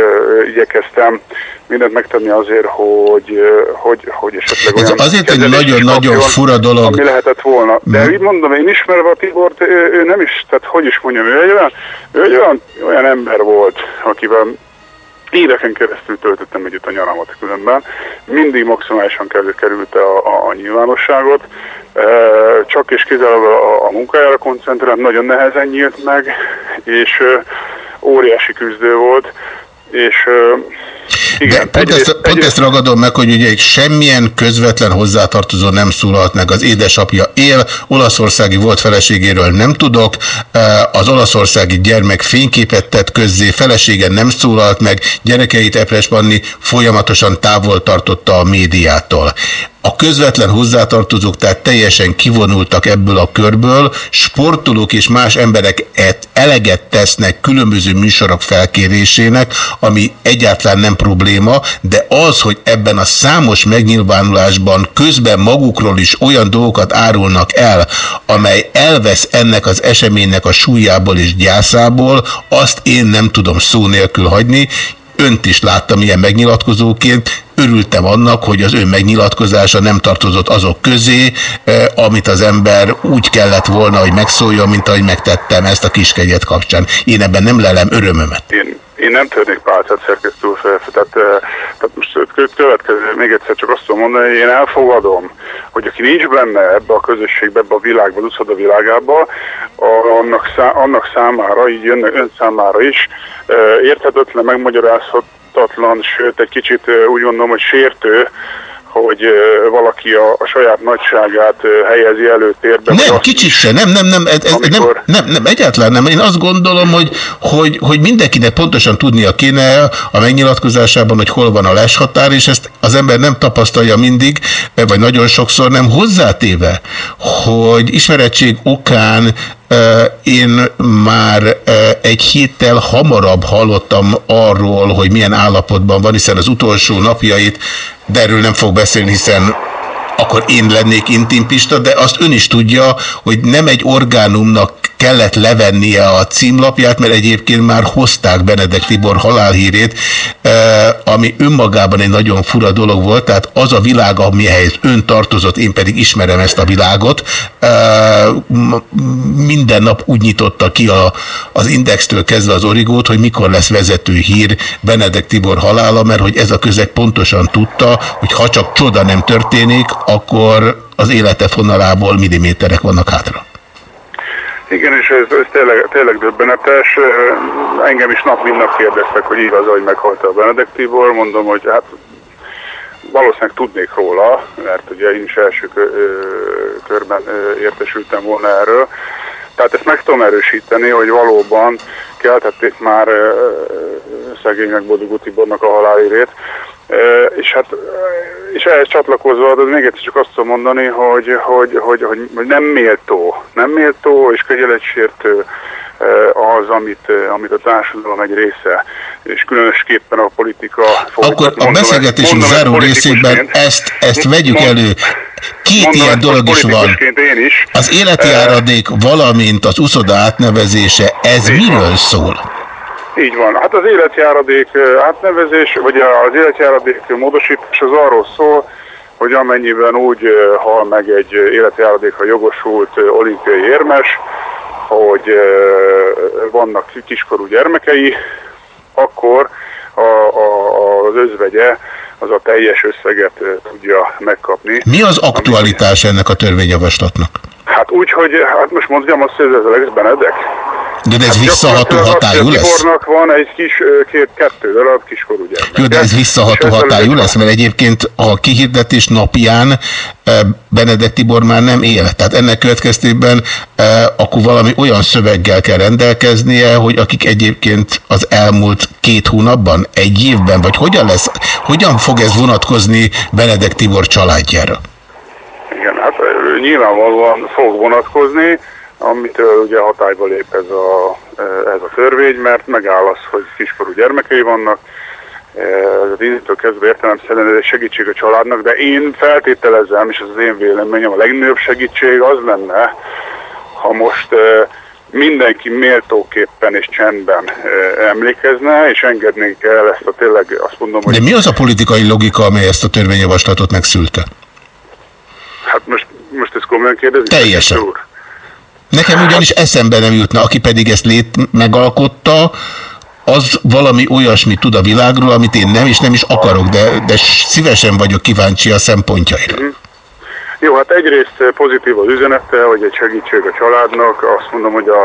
igyekeztem mindent megtenni azért, hogy, hogy, hogy esetleg Ez olyan azért egy nagyon-nagyon fura dolog. Ami lehetett volna. De Mhm. így mondom, én ismerve a Tibort, ő, ő nem is, tehát hogy is mondjam, ő egy olyan, ő egy olyan, olyan ember volt, akivel éveken keresztül töltöttem együtt a nyaramat különben. Mindig maximálisan kerül, kerülte a, a, a nyilvánosságot. Csak és kizárólag a, a munkájára koncentrált, nagyon nehezen nyílt meg, és óriási küzdő volt, és e, igen, Pont ezt, pont ezt ragadom meg, hogy ugye egy semmilyen közvetlen hozzátartozó nem szólalt meg. Az édesapja él, olaszországi volt feleségéről nem tudok, eh, az olaszországi gyermek fényképet tett közzé, felesége nem szólalt meg, gyerekeit Epres Panni folyamatosan távol tartotta a médiától. A közvetlen hozzátartozók tehát teljesen kivonultak ebből a körből, sportolók és más emberek et- eleget tesznek különböző műsorok felkérésének, ami egyáltalán nem probléma, de az, hogy ebben a számos megnyilvánulásban közben magukról is olyan dolgokat árulnak el, amely elvesz ennek az eseménynek a súlyából és gyászából, azt én nem tudom szó nélkül hagyni, önt is láttam ilyen megnyilatkozóként, örültem annak, hogy az ön megnyilatkozása nem tartozott azok közé, eh, amit az ember úgy kellett volna, hogy megszóljon, mint ahogy megtettem ezt a kiskegyet kapcsán. Én ebben nem lelem örömömet. én, én nem törnék pálcát szerkesztő fel, tehát, eh, tehát most kö- következő, még egyszer csak azt tudom mondani, hogy én elfogadom, hogy aki nincs benne ebbe a közösségbe, ebbe a világba, az utcada világába, a- annak, szá, annak számára, így ön, ön számára is érthetetlen, megmagyarázhatatlan, sőt egy kicsit úgy gondolom, hogy sértő, hogy valaki a, a saját nagyságát helyezi előtérbe. Nem, kicsit se, nem, nem, nem, ez, ez, nem, nem, nem, egyáltalán nem. Én azt gondolom, hogy, hogy, hogy mindenkinek pontosan tudnia kéne a megnyilatkozásában, hogy hol van a leshatár, és ezt az ember nem tapasztalja mindig, vagy nagyon sokszor nem hozzátéve, hogy ismerettség okán én már egy héttel hamarabb hallottam arról, hogy milyen állapotban van, hiszen az utolsó napjait, de erről nem fog beszélni, hiszen akkor én lennék intimpista, de azt ön is tudja, hogy nem egy orgánumnak kellett levennie a címlapját, mert egyébként már hozták Benedek Tibor halálhírét, ami önmagában egy nagyon fura dolog volt, tehát az a világ, amihez ön tartozott, én pedig ismerem ezt a világot, minden nap úgy nyitotta ki a, az Indextől kezdve az Origót, hogy mikor lesz vezető hír Benedek Tibor halála, mert hogy ez a közeg pontosan tudta, hogy ha csak csoda nem történik, akkor az élete fonalából milliméterek vannak hátra. Igen, és ez, ez tényleg, tényleg döbbenetes. Engem is nap mint nap kérdeztek, hogy igaz, hogy meghalt a Benedek Tibor. Mondom, hogy hát valószínűleg tudnék róla, mert ugye én is első körben értesültem volna erről. Tehát ezt meg tudom erősíteni, hogy valóban keltették már szegénynek Bodogó Tibornak a halálírét. És hát és ehhez csatlakozva, de még egyszer csak azt tudom mondani, hogy, hogy, hogy, hogy, nem méltó, nem méltó és kegyeletsértő ö, az, amit, amit a társadalom egy része, és különösképpen a politika folytat. Akkor a beszélgetésünk záró részében ezt, ezt vegyük elő. Két mondom ilyen dolog is van. Én is. Az életi járadék, valamint az uszoda átnevezése, ez miről szól? Így van. Hát az életjáradék átnevezés, vagy az életjáradék módosítás az arról szól, hogy amennyiben úgy hal meg egy életjáradékra jogosult olimpiai érmes, hogy vannak kiskorú gyermekei, akkor a, a, az özvegye az a teljes összeget tudja megkapni. Mi az aktualitás ennek a törvényjavaslatnak? Hát úgy, hogy hát most mondjam azt, hogy ez Alex Benedek. De, ez visszaható gyakorlatilag hatályú a lesz? Tibornak van egy kis, két, kettő darab kiskorú gyermek. Jó, de ez visszaható hatályú lesz, mert egyébként a kihirdetés napján Benedek Tibor már nem él. Tehát ennek következtében akkor valami olyan szöveggel kell rendelkeznie, hogy akik egyébként az elmúlt két hónapban, egy évben, vagy hogyan lesz, hogyan fog ez vonatkozni Benedek Tibor családjára? Igen, hát nyilvánvalóan fog vonatkozni, amitől ugye hatályba lép ez a, ö, ez a törvény, mert megáll az, hogy kiskorú gyermekei vannak, Ö, az innentől kezdve értelemszerűen ez egy segítség a családnak, de én feltételezem, és ez az én véleményem, a legnagyobb segítség az lenne, ha most ö, mindenki méltóképpen és csendben emlékezne, és engednénk el ezt a tényleg azt mondom, hogy De mi az a politikai logika, amely ezt a törvényjavaslatot megszülte? hát most, most ezt komolyan kérdezik? Teljesen. Úr? Nekem ugyanis eszembe nem jutna, aki pedig ezt lét megalkotta, az valami olyasmi tud a világról, amit én nem és nem is akarok, de, de szívesen vagyok kíváncsi a szempontjaira. Jó, hát egyrészt pozitív az üzenete, hogy egy segítség a családnak, azt mondom, hogy a,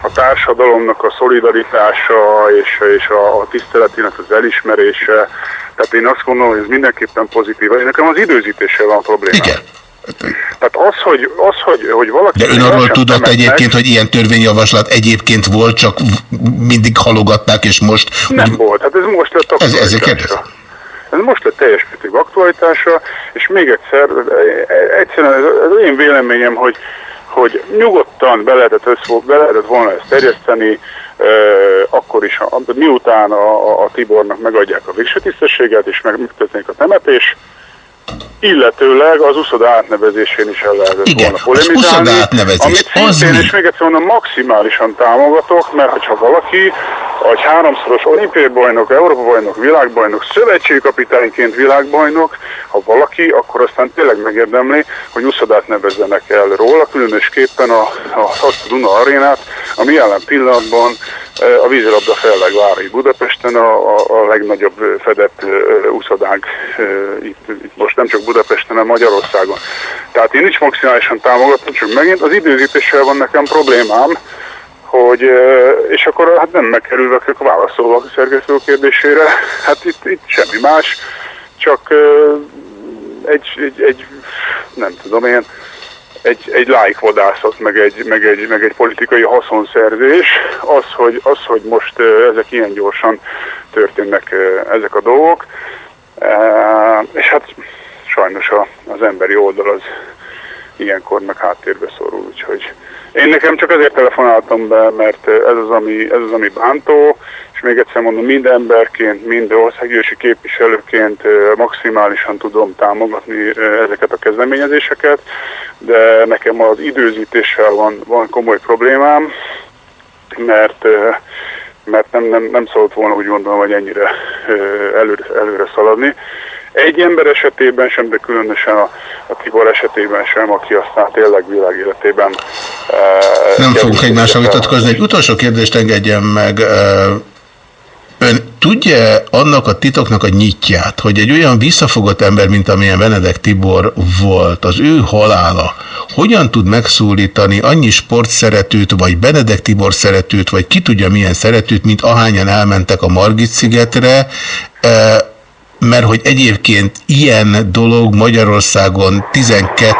a társadalomnak a szolidaritása és, és a, a tiszteletének az elismerése, tehát én azt gondolom, hogy ez mindenképpen pozitív. Nekem az időzítéssel van probléma. Igen. Tehát az, hogy, az, hogy, hogy valaki... De ön arról tudott egyébként, hogy ilyen törvényjavaslat egyébként volt, csak mindig halogatták, és most... Nem volt, hát ez most lett Ez, kérdezem. Ez most lett teljes mértékű aktualitása, és még egyszer, e- egyszerűen ez az én véleményem, hogy, hogy nyugodtan be lehetett, össze, be lehetett volna ezt terjeszteni, e, akkor is, miután a, a, a Tibornak megadják a végső tisztességet, és meg- megtörténik a temetés, illetőleg az uszoda átnevezésén is el lehetett Igen, volna az polemizálni. uszoda átnevezés, Amit az szintén, mi? és még egyszer mondom, maximálisan támogatok, mert hogyha valaki egy háromszoros olimpiai bajnok, Európa bajnok, világbajnok, szövetségkapitányként világbajnok, ha valaki, akkor aztán tényleg megérdemli, hogy uszodát nevezzenek el róla, különösképpen a, a, Duna arénát, ami jelen pillanatban a vízilabda fellegvárai Budapesten a, a, legnagyobb eh, fedett eh, úszodánk eh, itt, itt most nem csak Budapesten, hanem Magyarországon. Tehát én is maximálisan támogatom, csak megint az időzítéssel van nekem problémám, hogy, eh, és akkor hát nem megkerülve a válaszolva a szerkesztő kérdésére, hát itt, itt semmi más, csak eh, egy, egy, egy nem tudom én, egy, egy lájkvadászat, meg egy, meg, egy, meg egy politikai haszonszerzés, az, hogy, az, hogy most ezek ilyen gyorsan történnek ezek a dolgok, és hát sajnos a, az emberi oldal az ilyenkor meg háttérbe szorul, úgyhogy én nekem csak azért telefonáltam be, mert ez az, ami, ez az, ami bántó, és még egyszer mondom, mind emberként, mind országgyűlési képviselőként maximálisan tudom támogatni ezeket a kezdeményezéseket, de nekem az időzítéssel van, van komoly problémám, mert mert nem, nem, nem szólt volna úgy gondolom, hogy ennyire előre, előre szaladni. Egy ember esetében sem, de különösen a, a Tibor esetében sem, aki aztán tényleg világéletében... ö, Nem fogunk egymással vitatkozni. Egy utolsó kérdést engedjen meg. ö, Ön tudja annak a titoknak a nyitját, hogy egy olyan visszafogott ember, mint amilyen Benedek Tibor volt, az ő halála, hogyan tud megszólítani annyi sportszeretőt, vagy Benedek Tibor szeretőt, vagy ki tudja milyen szeretőt, mint ahányan elmentek a Margit-szigetre, ö, mert hogy egyébként ilyen dolog Magyarországon 12,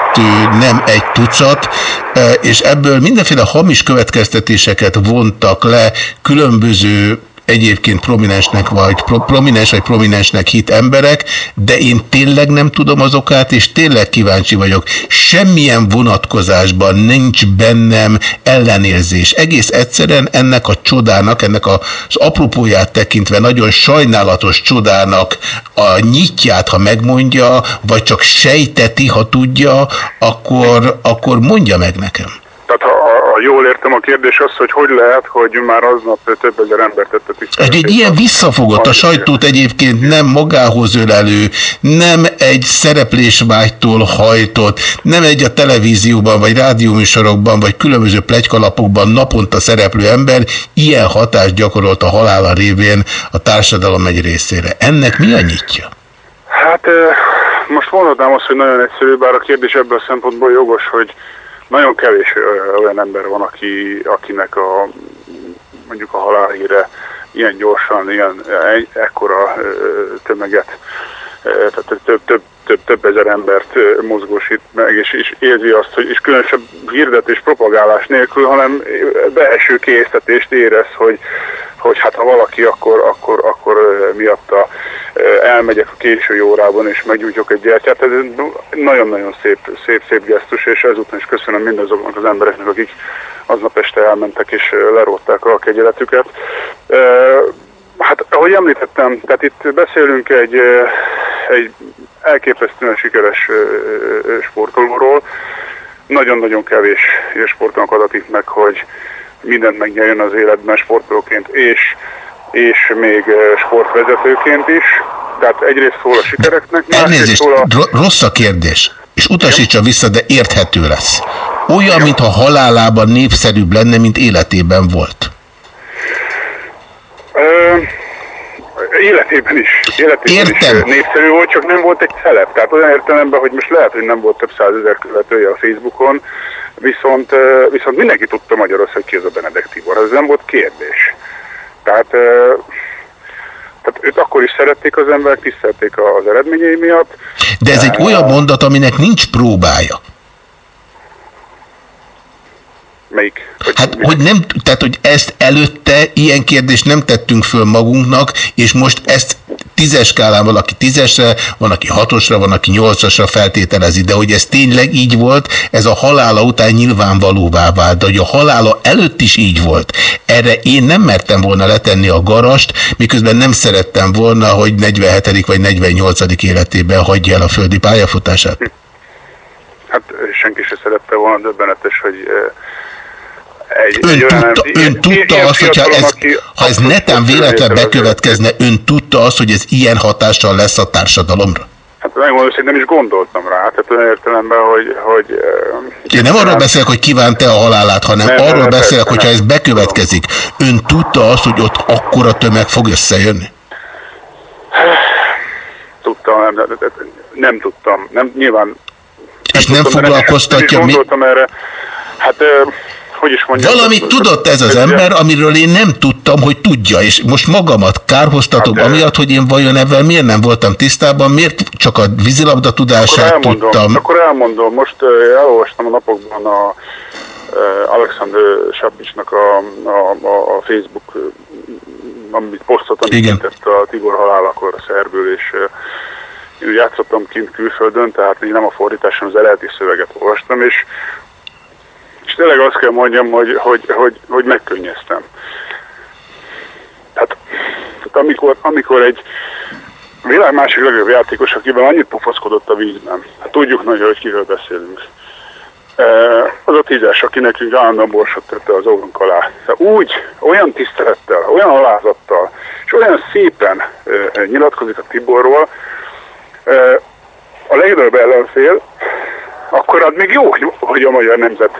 nem egy tucat, e, és ebből mindenféle hamis következtetéseket vontak le különböző egyébként prominensnek vagy pro, prominens vagy prominensnek hit emberek, de én tényleg nem tudom az okát, és tényleg kíváncsi vagyok. Semmilyen vonatkozásban nincs bennem ellenérzés. Egész egyszerűen ennek a csodának, ennek az apropóját tekintve nagyon sajnálatos csodának a nyitját, ha megmondja, vagy csak sejteti, ha tudja, akkor, akkor mondja meg nekem. Tehát ha, ha, jól értem a kérdés az, hogy hogy lehet, hogy már aznap több ezer ember tette tiszteletét. Egy, egy ilyen visszafogott, a sajtót egyébként nem magához ölelő, nem egy szereplésvágytól hajtott, nem egy a televízióban, vagy rádióműsorokban, vagy különböző plegykalapokban naponta szereplő ember ilyen hatást gyakorolt a halála révén a társadalom egy részére. Ennek mi a nyitja? Hát most mondhatnám azt, hogy nagyon egyszerű, bár a kérdés ebből a szempontból jogos, hogy nagyon kevés olyan ember van, aki, akinek a mondjuk a halálhíre ilyen gyorsan, ilyen ekkora tömeget, tehát több, több, több, több ezer embert mozgósít meg, és, és érzi azt, hogy és különösebb hirdetés, propagálás nélkül, hanem belső késztetést érez, hogy, hogy hát ha valaki, akkor, akkor, akkor miatta elmegyek a késői órában és meggyújtjuk egy gyertyát. Ez nagyon-nagyon szép, szép, szép gesztus, és ezúttal is köszönöm mindazoknak az embereknek, akik aznap este elmentek és lerótták a kegyeletüket. Hát, ahogy említettem, tehát itt beszélünk egy, egy elképesztően sikeres sportolóról. Nagyon-nagyon kevés sportolók adatik meg, hogy mindent megnyerjen az életben sportolóként, és, és még sportvezetőként is. Tehát egyrészt szól a sikereknek, másrészt szól a... ro- rossz a kérdés, és utasítsa vissza, de érthető lesz. Olyan, mintha halálában népszerűbb lenne, mint életében volt. Ö, életében is, életében Értem. is népszerű volt, csak nem volt egy celeb. Tehát olyan értelemben, hogy most lehet, hogy nem volt több százezer követője a Facebookon, viszont, viszont mindenki tudta Magyarország, hogy ki az a Benedek Tibor. Ez nem volt kérdés. Tehát, tehát őt akkor is szerették az emberek, tisztelték az eredményei miatt. De ez egy olyan mondat, aminek nincs próbája. Melyik? Hát, hogy nem, tehát, hogy ezt előtte ilyen kérdést nem tettünk föl magunknak, és most ezt tízes skálán valaki tízesre, van, aki hatosra, van, aki nyolcasra feltételezi, de hogy ez tényleg így volt, ez a halála után nyilvánvalóvá vált, de hogy a halála előtt is így volt. Erre én nem mertem volna letenni a garast, miközben nem szerettem volna, hogy 47. vagy 48. életében hagyja el a földi pályafutását. Hát senki se szerette volna, döbbenetes, hogy ö, egy, Ön egy olyan, tudta, ilyen- ön tudta azt, hogyha ez, aki ha ez netán véletlen bekövetkezne, ön tudta azt, hogy ez ilyen hatással lesz a társadalomra? Hát megmondom, hogy nem is gondoltam rá. Tehát olyan értelemben, hogy... hogy Én nem arról beszélek, hogy kívánta a halálát, hanem Nem, nem, arról nem, beszélek, persze, hogyha nem. ez bekövetkezik. Ön tudta azt, hogy ott akkora tömeg fog összejönni? tudtam, nem, nem, nem, nem tudtam. Nem, nyilván... És nem de foglalkoztatja nem is mi? gondoltam erre. Hát, ö, hogy is mondjam... Valamit tudott ez az ember, amiről én nem tudtam, hogy tudja, és most magamat kárhoztatom, Hát, amiatt, hogy én vajon ebben miért nem voltam tisztában, miért csak a vízilabda Akkor tudását elmondom, tudtam. akkor elmondom. Most elolvastam a napokban a Alexander Sapicsnak a, a, a, Facebook amit posztot, amit Igen. tett a Tibor halálakor a szerből, és én játszottam kint külföldön, tehát így nem a fordításon, az eredeti szöveget olvastam, és, és tényleg azt kell mondjam, hogy, hogy, hogy, hogy megkönnyeztem. Tehát, tehát amikor, amikor egy világ másik legjobb játékos, akiben annyit pofaszkodott a vízben, hát tudjuk nagyon, hogy kiről beszélünk. E, az a tízes, aki nekünk állandóan borsot tette az órunk alá. Úgy, olyan tisztelettel, olyan alázattal, és olyan szépen e, nyilatkozik a Tiborról, e, a legnagyobb ellenfél, akkor az még jó, hogy, hogy a magyar nemzet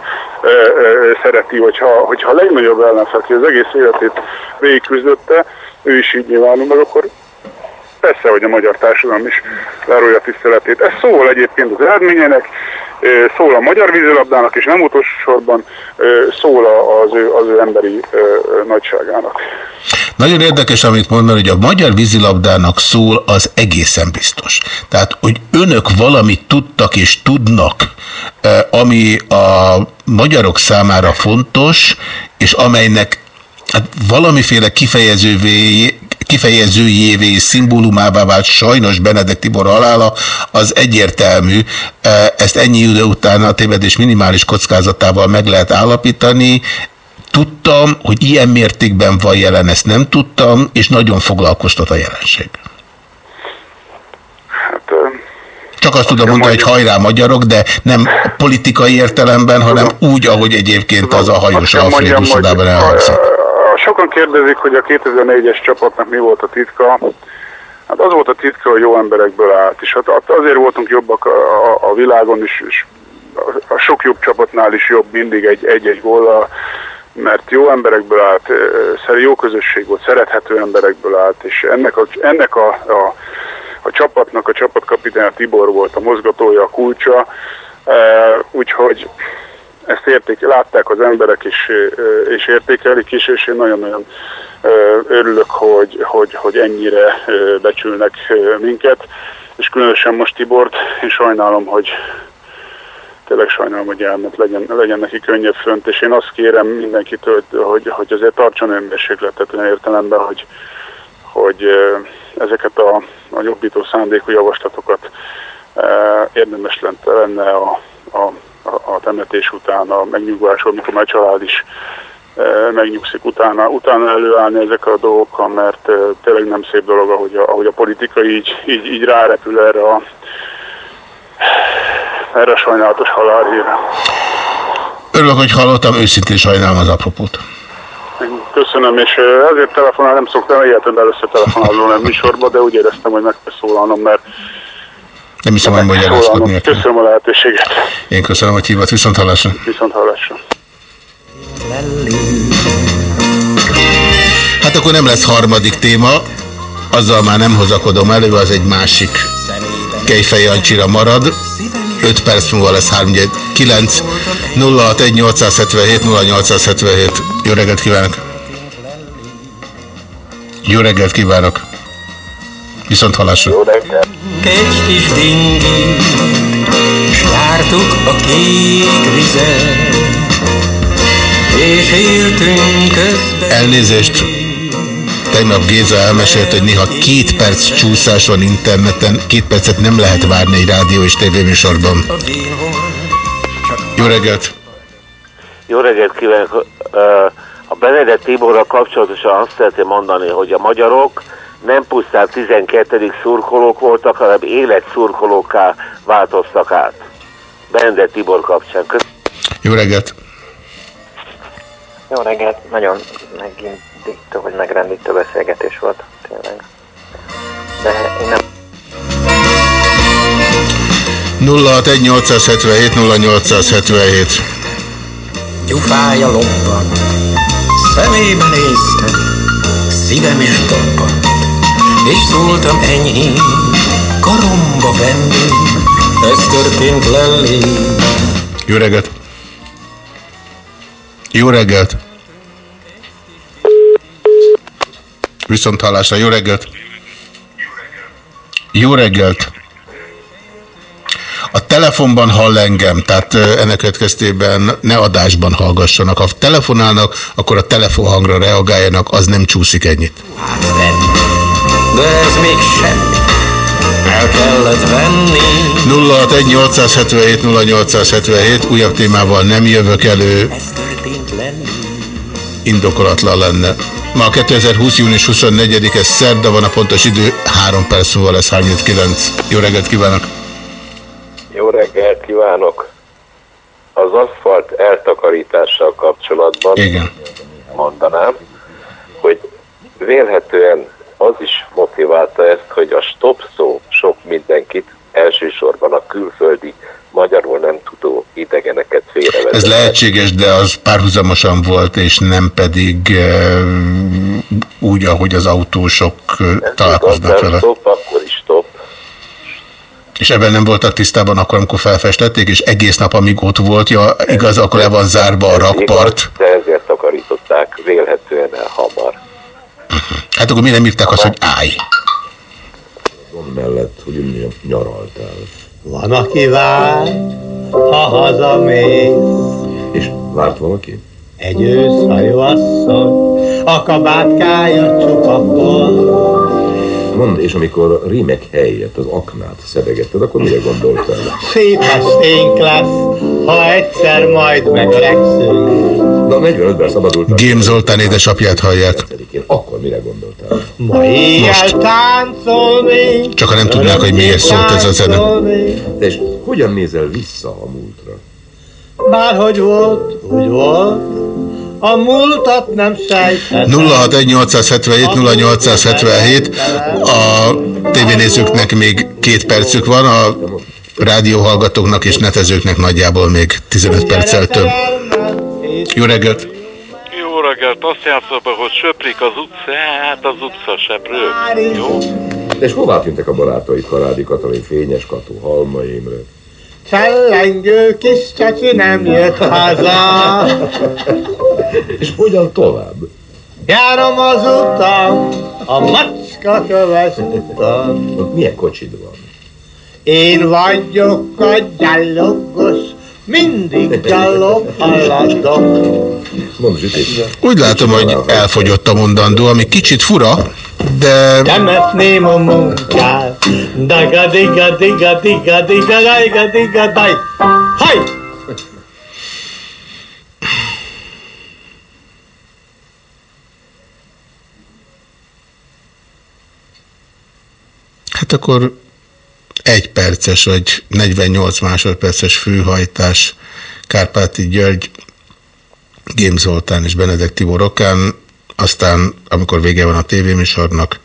e, e, szereti, hogyha, hogyha a legnagyobb ellenfél, aki az egész életét végigküzdötte, ő is így nyilvánul meg, akkor persze, hogy a magyar társadalom is lárulja a tiszteletét. Ez szól egyébként az eredményének, ö, szól a magyar vízilabdának, és nem utolsó sorban ö, szól az ő, az ő emberi ö, ö, nagyságának. Nagyon érdekes, amit mondani, hogy a magyar vízilabdának szól, az egészen biztos. Tehát, hogy önök valamit tudtak és tudnak, eh, ami a magyarok számára fontos, és amelynek hát valamiféle kifejezővé, kifejezőjévé és szimbólumává vált sajnos Benedek Tibor halála, az egyértelmű. Eh, Ezt ennyi idő után a tévedés minimális kockázatával meg lehet állapítani. Tudtam, hogy ilyen mértékben van jelen, ezt nem tudtam, és nagyon foglalkoztat a jelenség. Hát, Csak azt tudom mondani, hogy hajrá magyarok, de nem politikai értelemben, hanem úgy, ahogy egyébként az a hajós Alfred elhangzik. a- Sokan kérdezik, hogy a 2004-es csapatnak mi volt a titka. Hát az volt a titka, hogy jó emberekből állt, és hát azért voltunk jobbak a, a, a világon is, és a, sok jobb csapatnál is jobb mindig egy- egy-egy góllal, mert jó emberekből állt, jó közösség volt, szerethető emberekből állt, és ennek a, ennek a, a, a csapatnak a csapatkapitánya Tibor volt a mozgatója, a kulcsa, úgyhogy ezt érték, látták az emberek is, és értékelik is, és én nagyon-nagyon örülök, hogy, hogy, hogy ennyire becsülnek minket, és különösen most Tibort, én sajnálom, hogy tényleg sajnálom, hogy elment, legyen, legyen neki könnyebb fönt, és én azt kérem mindenkitől, hogy, hogy azért tartson önmérsékletet olyan értelemben, hogy, hogy ezeket a, a jobbító szándékú javaslatokat érdemes lenne- a, a, a, temetés után, a megnyugvásról, amikor már család is megnyugszik utána, utána előállni ezekkel a dolgokkal, mert tényleg nem szép dolog, ahogy a, ahogy a politika így, így, így rárepül erre a, erre sajnálatos halálhírre. Örülök, hogy hallottam, őszintén sajnálom az apropót. Köszönöm, és ezért telefonál, nem szoktam egyáltalán először telefonálni a műsorba, de úgy éreztem, hogy meg kell szólalnom, mert Nem hiszem, hogy magyarázkodni köszönöm a lehetőséget. Én köszönöm, hogy hívott. Viszont hallásra. Viszont hallásra. Hát akkor nem lesz harmadik téma, azzal már nem hozakodom elő, az egy másik Kejfej Jancsira marad. 5 perc múlva lesz 319 061 877 0877. Jó reggelt kívánok! Jó reggelt kívánok! Viszont hallásra! Jó reggelt! Egy kis dingi, s jártuk a kék vizen, és éltünk közben. Elnézést! Tegnap Géza elmesélt, hogy néha két perc csúszás van interneten, két percet nem lehet várni egy rádió és tévéműsorban. Jó reggelt! Jó reggelt kívánok! A Benedett Tiborral kapcsolatosan azt szeretném mondani, hogy a magyarok nem pusztán 12. szurkolók voltak, hanem életszurkolókká változtak át. Benedett Tibor kapcsán. Köszönöm. Jó reggelt! Jó reggelt, nagyon megindító, vagy megrendítő beszélgetés volt, tényleg. De én nem 061 877 0877 Gyufája lobbant, szemébe néztem, szívem is dobbant, és szóltam enyhén, karomba venném, ez történt lelé. Jó reggelt! Jó reggelt! Viszont hallásra, jó reggelt! Jó reggelt! A telefonban hall engem, tehát ennek következtében ne adásban hallgassanak. Ha telefonálnak, akkor a telefonhangra reagáljanak, az nem csúszik ennyit. De ez még semmi, el kellett venni. 061 877 0877 újabb témával nem jövök elő, indokolatlan lenne. Ma 2020. június 24-e szerda van a pontos idő, 3 perc múlva lesz 39. Jó reggelt kívánok! Jó reggelt kívánok! Az aszfalt eltakarítással kapcsolatban Igen. mondanám, hogy vélhetően az is motiválta ezt, hogy a stop szó sok mindenkit, elsősorban a külföldi, magyarul nem tudó idegeneket félrevezet. Ez lehetséges, de az párhuzamosan volt, és nem pedig e, úgy, ahogy az autósok e, találkoznak vele. Stop, akkor is stop. És ebben nem voltak tisztában akkor, amikor felfestették, és egész nap, amíg ott volt, ja, igaz, akkor le van zárva a rakpart. De ezért takarították vélhetően el hamar. Hát akkor mi nem írták azt, hogy állj. Gond mellett, hogy mondjam, nyaraltál. Van, aki vár, ha hazamész. És várt valaki? Egy őszhajú asszony, a kabátkája csupa volt. Mondd, és amikor a rímek helyett az aknát szedegetted, akkor mire gondoltál? Szép esténk lesz, ha egyszer majd megöregszünk. Na, 45-ben szabadultam. Gém Zoltán édesapját hallják. Akkor mire gondoltál? Ma éjjel táncolni. Csak ha nem tudnák, hogy miért szólt ez a zene. Te és hogyan nézel vissza a múltra? Bárhogy volt, úgy volt. A múltat nem sejthetem. 061 877 0877 a tévénézőknek még két percük van, a rádióhallgatóknak és netezőknek nagyjából még 15 perccel több. Jó reggelt! Reggelt, azt játszol be, hogy söprik az utcát, az utca seprő. Jó? És hová tűntek a barátaid, Karádi Katalin, Fényes Kató, Halma Imre? Csellengő kis csacsi nem jött haza. És hogyan tovább? Járom az utam, a macska köves utam. Ott milyen kocsid van? Én vagyok a gyalogos, mindig gyalog haladok. Úgy látom, hogy elfogyott a mondandó, ami kicsit fura, de... Temetném a munkát. Daga diga diga diga diga diga diga daj. Haj! Hát akkor egy perces vagy 48 másodperces főhajtás Kárpáti György, Gém Zoltán és Benedek Tibor aztán amikor vége van a tévéműsornak,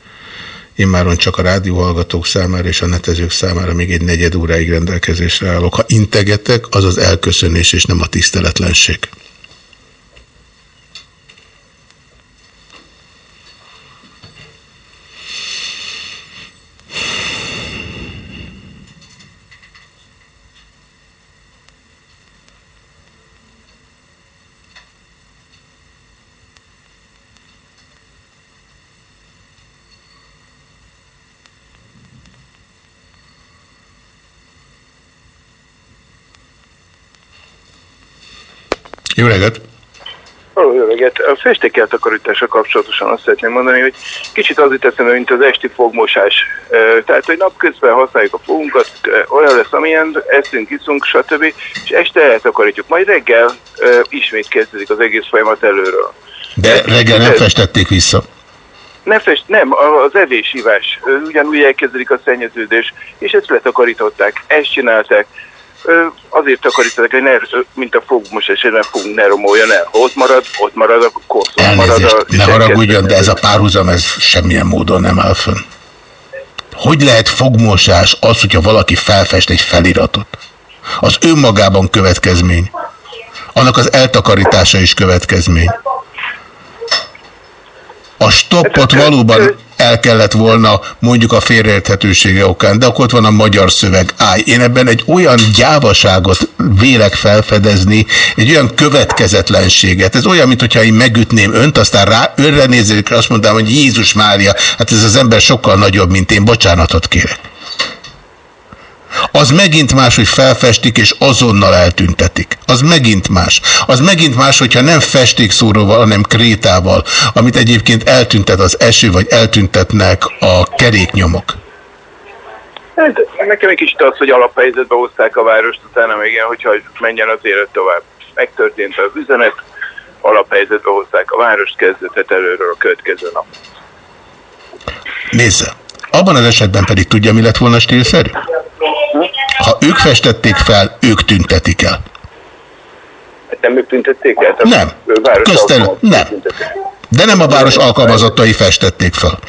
immáron csak a rádióhallgatók számára és a netezők számára még egy negyed óráig rendelkezésre állok. Ha integetek, az az elköszönés és nem a tiszteletlenség. Jó reggelt! Jó reggelt! A festékkel takarítása kapcsolatosan azt szeretném mondani, hogy kicsit az jut eszembe, mint az esti fogmosás. Tehát, hogy napközben használjuk a fogunkat, olyan lesz, amilyen eszünk, iszunk, stb. És este eltakarítjuk. Majd reggel ismét kezdődik az egész folyamat előről. De reggel nem festették vissza. Ne fest, nem, az evésívás. Ugyanúgy elkezdődik a szennyeződés, és ezt letakarították. Ezt csinálták. Azért takarították, hogy ne, mint a fogmosás, hogy nem fogunk ne romoljon el. Ott marad, ott marad a korszó. marad Elnézést, a ne haragudjon, de ez a párhuzam, ez semmilyen módon nem áll fönn. Hogy lehet fogmosás az, hogyha valaki felfest egy feliratot? Az önmagában következmény. Annak az eltakarítása is következmény. A stoppot valóban el kellett volna mondjuk a félreérthetősége okán, de akkor ott van a magyar szöveg. Állj, én ebben egy olyan gyávaságot vélek felfedezni, egy olyan következetlenséget. Ez olyan, mintha én megütném önt, aztán rá önre nézzék, és azt mondanám, hogy Jézus Mária, hát ez az ember sokkal nagyobb, mint én, bocsánatot kérek. Az megint más, hogy felfestik és azonnal eltüntetik. Az megint más. Az megint más, hogyha nem festékszóróval, hanem krétával, amit egyébként eltüntet az eső, vagy eltüntetnek a keréknyomok. Hát, nekem egy kicsit az, hogy alaphelyzetbe hozták a várost, utána még ilyen, hogyha menjen az élet tovább. Megtörtént az üzenet, alaphelyzetbe hozták a várost, kezdődhet előről a következő nap. Nézze, abban az esetben pedig tudja, mi lett volna stílszerű? Ha ők festették fel, ők tüntetik el. Hát nem ők tüntették el? Nem. Köztel, nem. De nem a város alkalmazottai festették fel.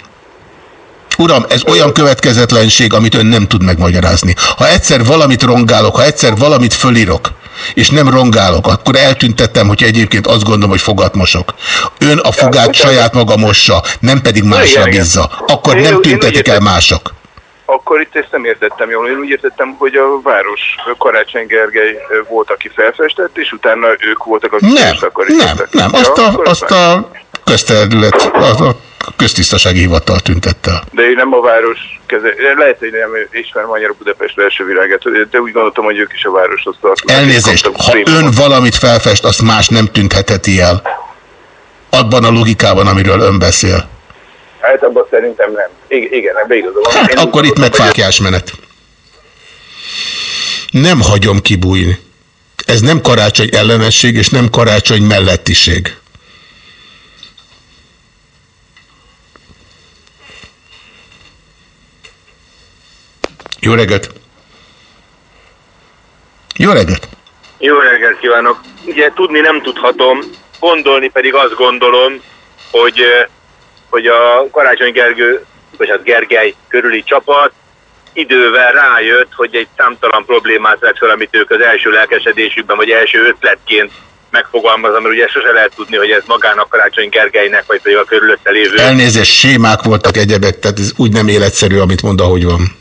Uram, ez olyan következetlenség, amit ön nem tud megmagyarázni. Ha egyszer valamit rongálok, ha egyszer valamit fölírok, és nem rongálok, akkor eltüntettem, hogy egyébként azt gondolom, hogy fogat mosok. Ön a fogát saját maga mossa, nem pedig másra bízza. Akkor nem tüntetik el mások. Akkor itt ezt nem értettem jól. Én úgy értettem, hogy a város Karácsony Gergely volt, aki felfestett, és utána ők voltak, akik Nem, feltakarítottak. nem, azt Ja, a, azt a közterület, a, a köztisztasági hivatal tüntette. De ő nem a város keze... Lehet, hogy nem ismerem annyira Budapest első világát, de úgy gondoltam, hogy ők is a városhoz tartoznak. Elnézést, ha ön valamit felfest, azt más nem tüntetheti el. Abban a logikában, amiről ön beszél. Hát abban szerintem nem. I- igen, ebbe igazol van. Hát Én akkor itt meg gondoltam, hogy- fákjás menet. Nem hagyom kibújni. Ez nem karácsony ellenesség, és nem karácsony mellettiség. Jó reggelt! Jó reggelt! Jó reggelt kívánok! Ugye tudni nem tudhatom, gondolni pedig azt gondolom, hogy, hogy a Karácsony Gergő, vagy hát Gergely körüli csapat idővel rájött, hogy egy számtalan problémát vett fel, amit ők az első lelkesedésükben, vagy első ötletként megfogalmazom, mert ugye sose lehet tudni, hogy ez magának Karácsony Gergelynek, vagy pedig a körülötte lévő. Elnézést, sémák voltak egyebek, tehát ez úgy nem életszerű, amit mond, ahogy van.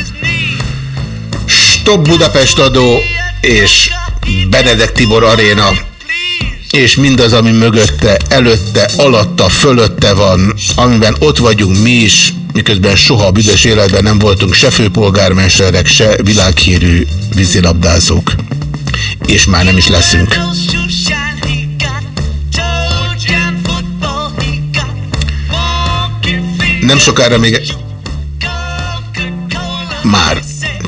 Stop Budapest adó és Benedek Tibor Aréna és mindaz, ami mögötte, előtte, alatta, fölötte van, amiben ott vagyunk mi is, miközben soha a büdös életben nem voltunk se főpolgármesterek, se világhírű vízilabdázók. És már nem is leszünk. Nem sokára még... Már.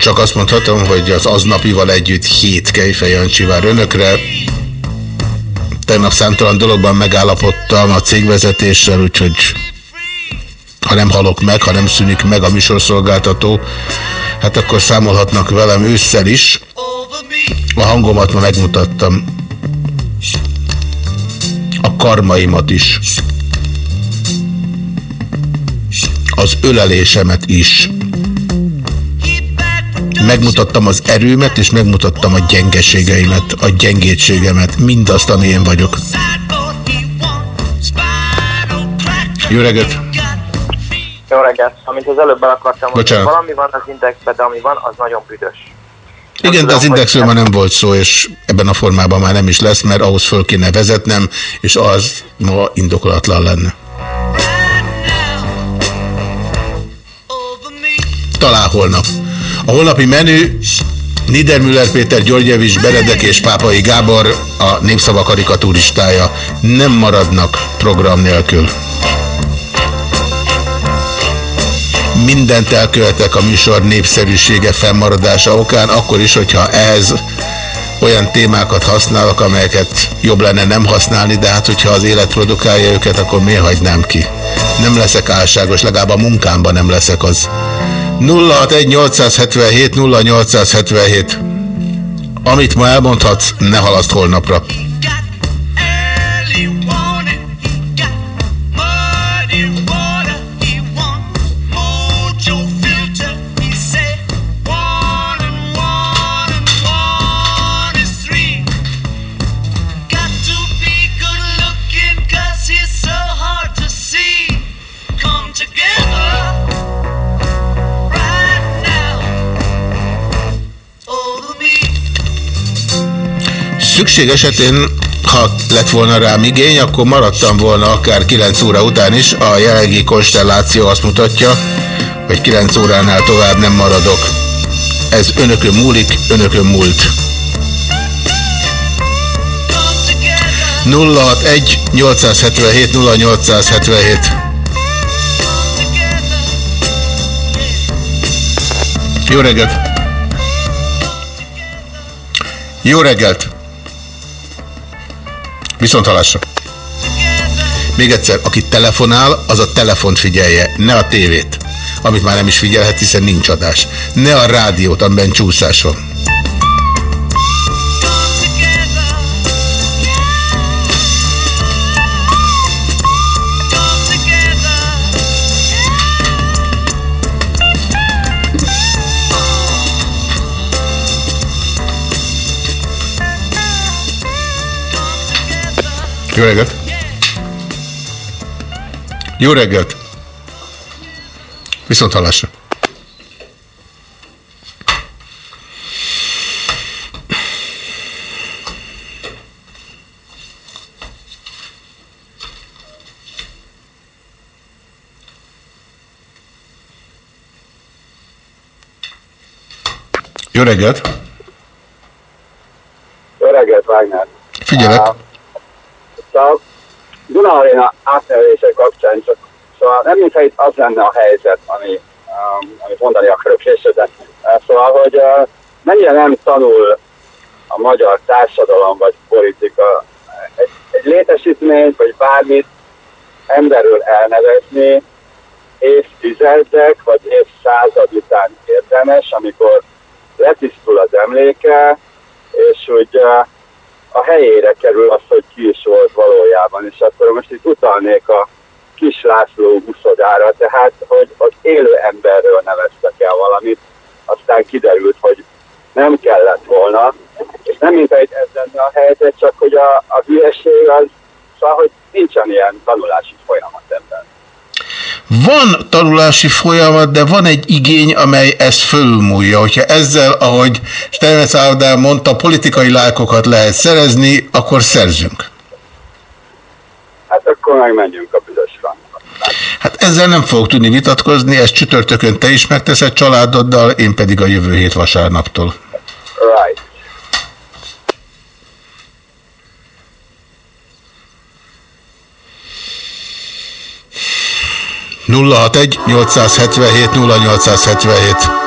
Csak azt mondhatom, hogy az aznapival együtt hét Kejfej Jancsi vár önökre. Tegnap számtalan dologban megállapodtam a cégvezetéssel, úgyhogy ha nem halok meg, ha nem szűnik meg a műsorszolgáltató, hát akkor számolhatnak velem ősszel is. A hangomat ma megmutattam. A karmaimat is. Az ölelésemet is. Megmutattam az erőmet, és megmutattam a gyengeségeimet, a gyengétségemet, mindazt, ami én vagyok. Jó reggelt! Jó reggelt! Amit az előbb el akartam mondani, valami van az indexben, de ami van, az nagyon büdös. Igen, de az indexről már nem volt szó, és ebben a formában már nem is lesz, mert ahhoz föl kéne vezetnem, és az ma indokolatlan lenne. Talán holnap. A holnapi menü Niedermüller Péter, Györgyevics, Beredek és Pápai Gábor a népszava karikaturistája. Nem maradnak program nélkül. Mindent elkövetek a műsor népszerűsége fennmaradása okán, akkor is, hogyha ez olyan témákat használok, amelyeket jobb lenne nem használni, de hát hogyha az élet produkálja őket, akkor miért hagynám ki? Nem leszek álságos, legalább a munkámban nem leszek az. 061 877 0877 Amit ma elmondhatsz, ne halaszt holnapra. Szükség esetén, ha lett volna rám igény, akkor maradtam volna akár 9 óra után is. A jelenlegi konstelláció azt mutatja, hogy 9 óránál tovább nem maradok. Ez önökön múlik, önökön múlt. 061 877 0877 Jó reggelt! Jó reggelt! Viszont halásra! Még egyszer, aki telefonál, az a telefont figyelje, ne a tévét, amit már nem is figyelhet, hiszen nincs adás. Ne a rádiót, amiben csúszás van. Jó reggelt! Jó reggelt! Viszont hallásra! Jó reggelt! Jó reggelt, Wagner! Figyelek! Uh, a Duna Arena átnevelése kapcsán csak, szóval nem mintha itt az lenne a helyzet, ami, um, amit mondani akarok később, szóval, hogy uh, mennyire nem tanul a magyar társadalom vagy politika egy, egy létesítményt, vagy bármit emberről elnevezni évtizedek vagy évszázad után érdemes, amikor letisztul az emléke, és úgy uh, a helyére kerül az, hogy ki is volt valójában, és akkor most itt utalnék a Kis László buszodára, tehát, hogy ott élő emberről neveztek el valamit, aztán kiderült, hogy nem kellett volna, és nem mint egy ez lenne a helyzet, csak hogy a, a hülyeség az, szóval, hogy nincsen ilyen tanulási folyamat ebben. Van tanulási folyamat, de van egy igény, amely ezt fölmúlja. Hogyha ezzel, ahogy Steinmetz Ádám mondta, politikai lájkokat lehet szerezni, akkor szerzünk. Hát akkor megmenjünk a büdös Hát ezzel nem fogok tudni vitatkozni, ezt csütörtökön te is megteszed családoddal, én pedig a jövő hét vasárnaptól. Right. Nulla hat egy 877 0877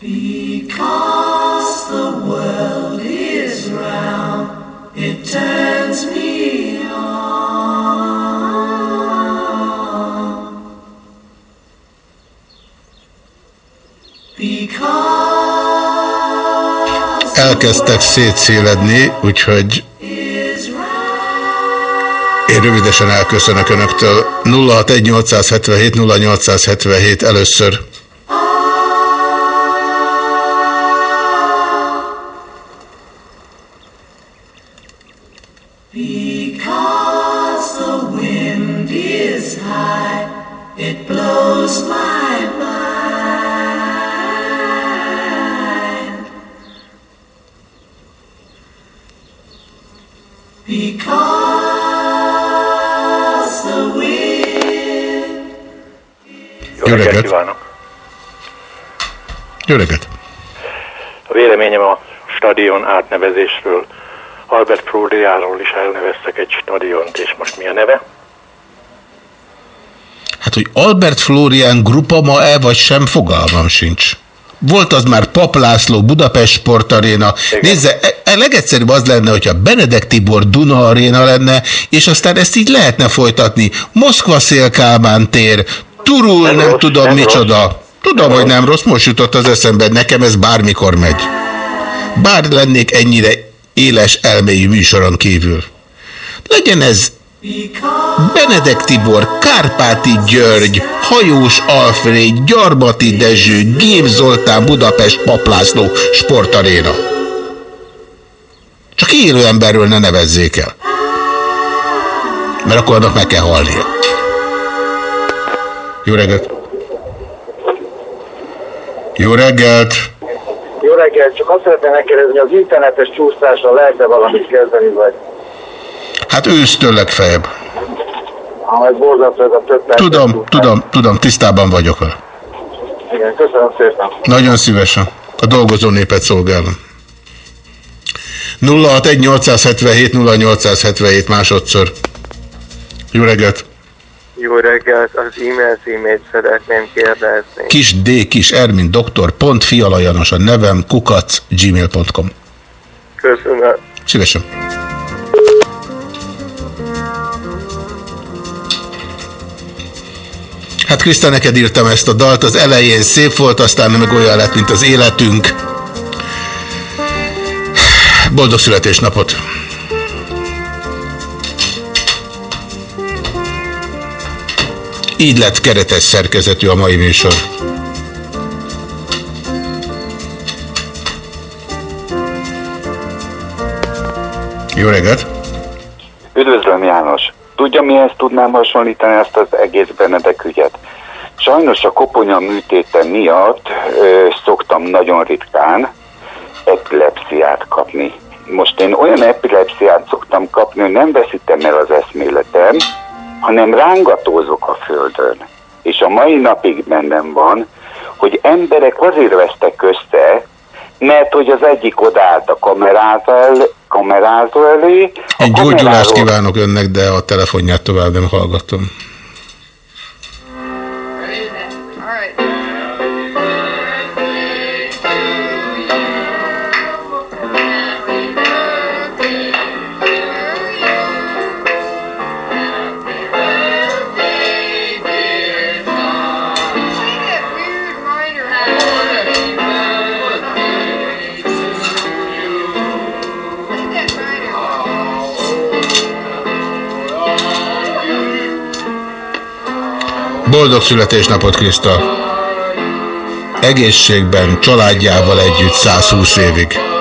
Because the world is round, it turns me on. Because elkezdtek szétszéledni, úgyhogy én rövidesen elköszönök Önöktől. 061 0877 először. Because Jó reggelt! kívánok! Jó reggelt! A véleményem a stadion átnevezésről. Albert Flóriáról is elneveztek egy stadiont, és most mi a neve? Hát, hogy Albert Florian grupa ma-e vagy sem, fogalmam sincs. Volt az már Pap László Budapest Sportaréna. Nézze, e- e- legegyszerűbb az lenne, hogyha Benedek Tibor Duna Aréna lenne, és aztán ezt így lehetne folytatni. Moszkva Szélkálmán tér, Turul, nem, nem rossz, tudom nem micsoda. rossz. Tudom, hogy nem rossz, most jutott az eszembe, nekem ez bármikor megy. Bár lennék ennyire éles elmélyű műsoron kívül. Legyen ez Benedek Tibor, Kárpáti György, Hajós Alfred, Gyarmati Dezső, Gém Zoltán, Budapest, Paplászló, Sportaréna. Csak élő emberről ne nevezzék el. Mert akkor annak meg kell halnia. Jó reggelt! Jó reggelt! Jó reggelt, csak azt szeretném megkérdezni, hogy az internetes csúsztással lehet-e valamit kezdeni, vagy Hát ősztől legfeljebb. ha ez borzasztó, ez a több perc. Tudom, tudom, tudom, tisztában vagyok vele. Igen, köszönöm szépen. Nagyon szívesen. A dolgozó népet szolgálom. 061 877 0877 másodszor. Jó reggelt! Jó reggelt, az e-mail címét szeretném kérdezni. Kis D, kis R, mint doktor, pont fialajanos a nevem, kukac, gmail.com. Köszönöm. Szívesen. Hát Kriszta, neked írtam ezt a dalt, az elején szép volt, aztán meg olyan lett, mint az életünk. Boldog születésnapot! Így lett keretes szerkezetű a mai műsor. Jó reggelt! Üdvözlöm János! Tudja mihez tudnám hasonlítani ezt az egész Benedek ügyet? Sajnos a koponya műtéte miatt ö, szoktam nagyon ritkán epilepsziát kapni. Most én olyan epilepsziát szoktam kapni, hogy nem veszítem el az eszméletem, hanem rángatózok a földön. És a mai napig bennem van, hogy emberek azért vesztek össze, mert hogy az egyik odállt a kamerázó, el, kamerázó elé, Egy gyógyulást kameráról- kívánok önnek, de a telefonját tovább nem hallgatom. Boldog születésnapot, Kriszta! Egészségben, családjával együtt 120 évig.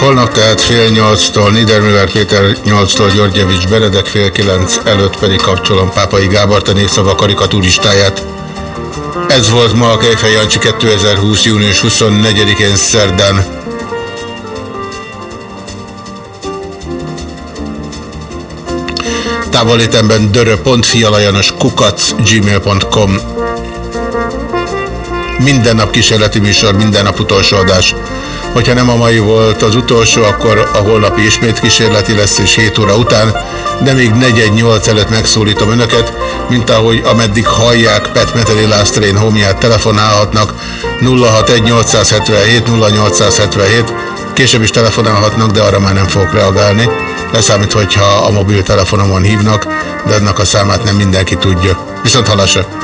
Holnap tehát fél nyolctól Niedermüller Péter, nyolctól Györgyevics Benedek, fél kilenc előtt pedig kapcsolom Pápai Gábor a népszava karikaturistáját. Ez volt ma a Kejfej Jancsi 2020. június 24-én szerdán. Távolétemben gmail.com Minden nap kísérleti műsor, minden nap utolsó adás. Hogyha nem a mai volt az utolsó, akkor a holnapi ismét kísérleti lesz és 7 óra után, de még 418 előtt megszólítom önöket, mint ahogy ameddig hallják Pet Meteli Last Train homját telefonálhatnak 061 0877 később is telefonálhatnak, de arra már nem fogok reagálni. Leszámít, hogyha a mobiltelefonomon hívnak, de annak a számát nem mindenki tudja. Viszont halasra!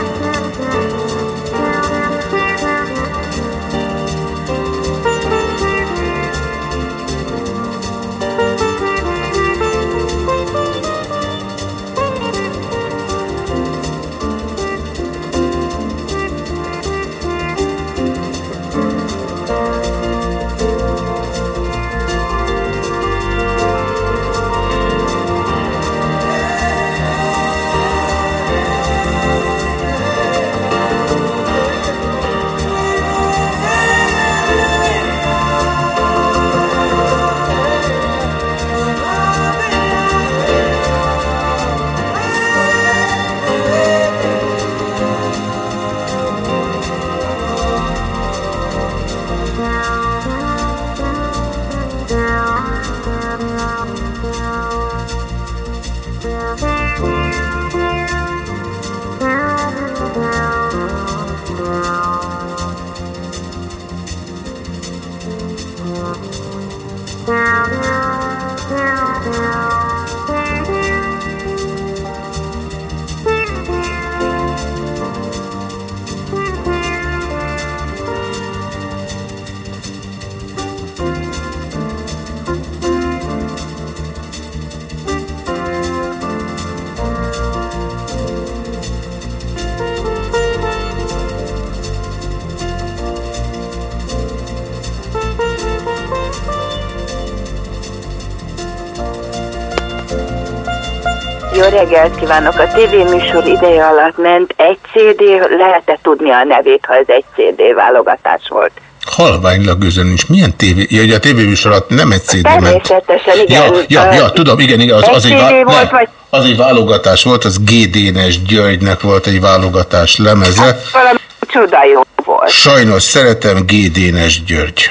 Reggelt kívánok! A tévéműsor ideje alatt ment egy CD, lehet-e tudni a nevét, ha ez egy CD válogatás volt? Halványlag nincs. Milyen tévé? Ja, ugye a tévéműsor alatt nem egy CD ment. Természetesen, igen. Ja, ja, ja, tudom, igen, igen. Az, Egy az, egy, CD volt, ne, vagy- az egy válogatás volt, az G. Dénes Györgynek volt egy válogatás lemeze. Valami csuda jó volt. Sajnos szeretem G. Dénes György.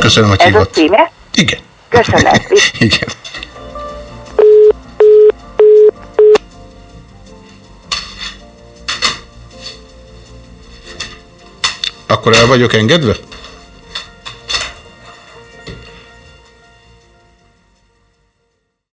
Köszönöm, hogy Ez a hívott. címe? Igen. Köszönöm. Igen. Akkor el vagyok engedve?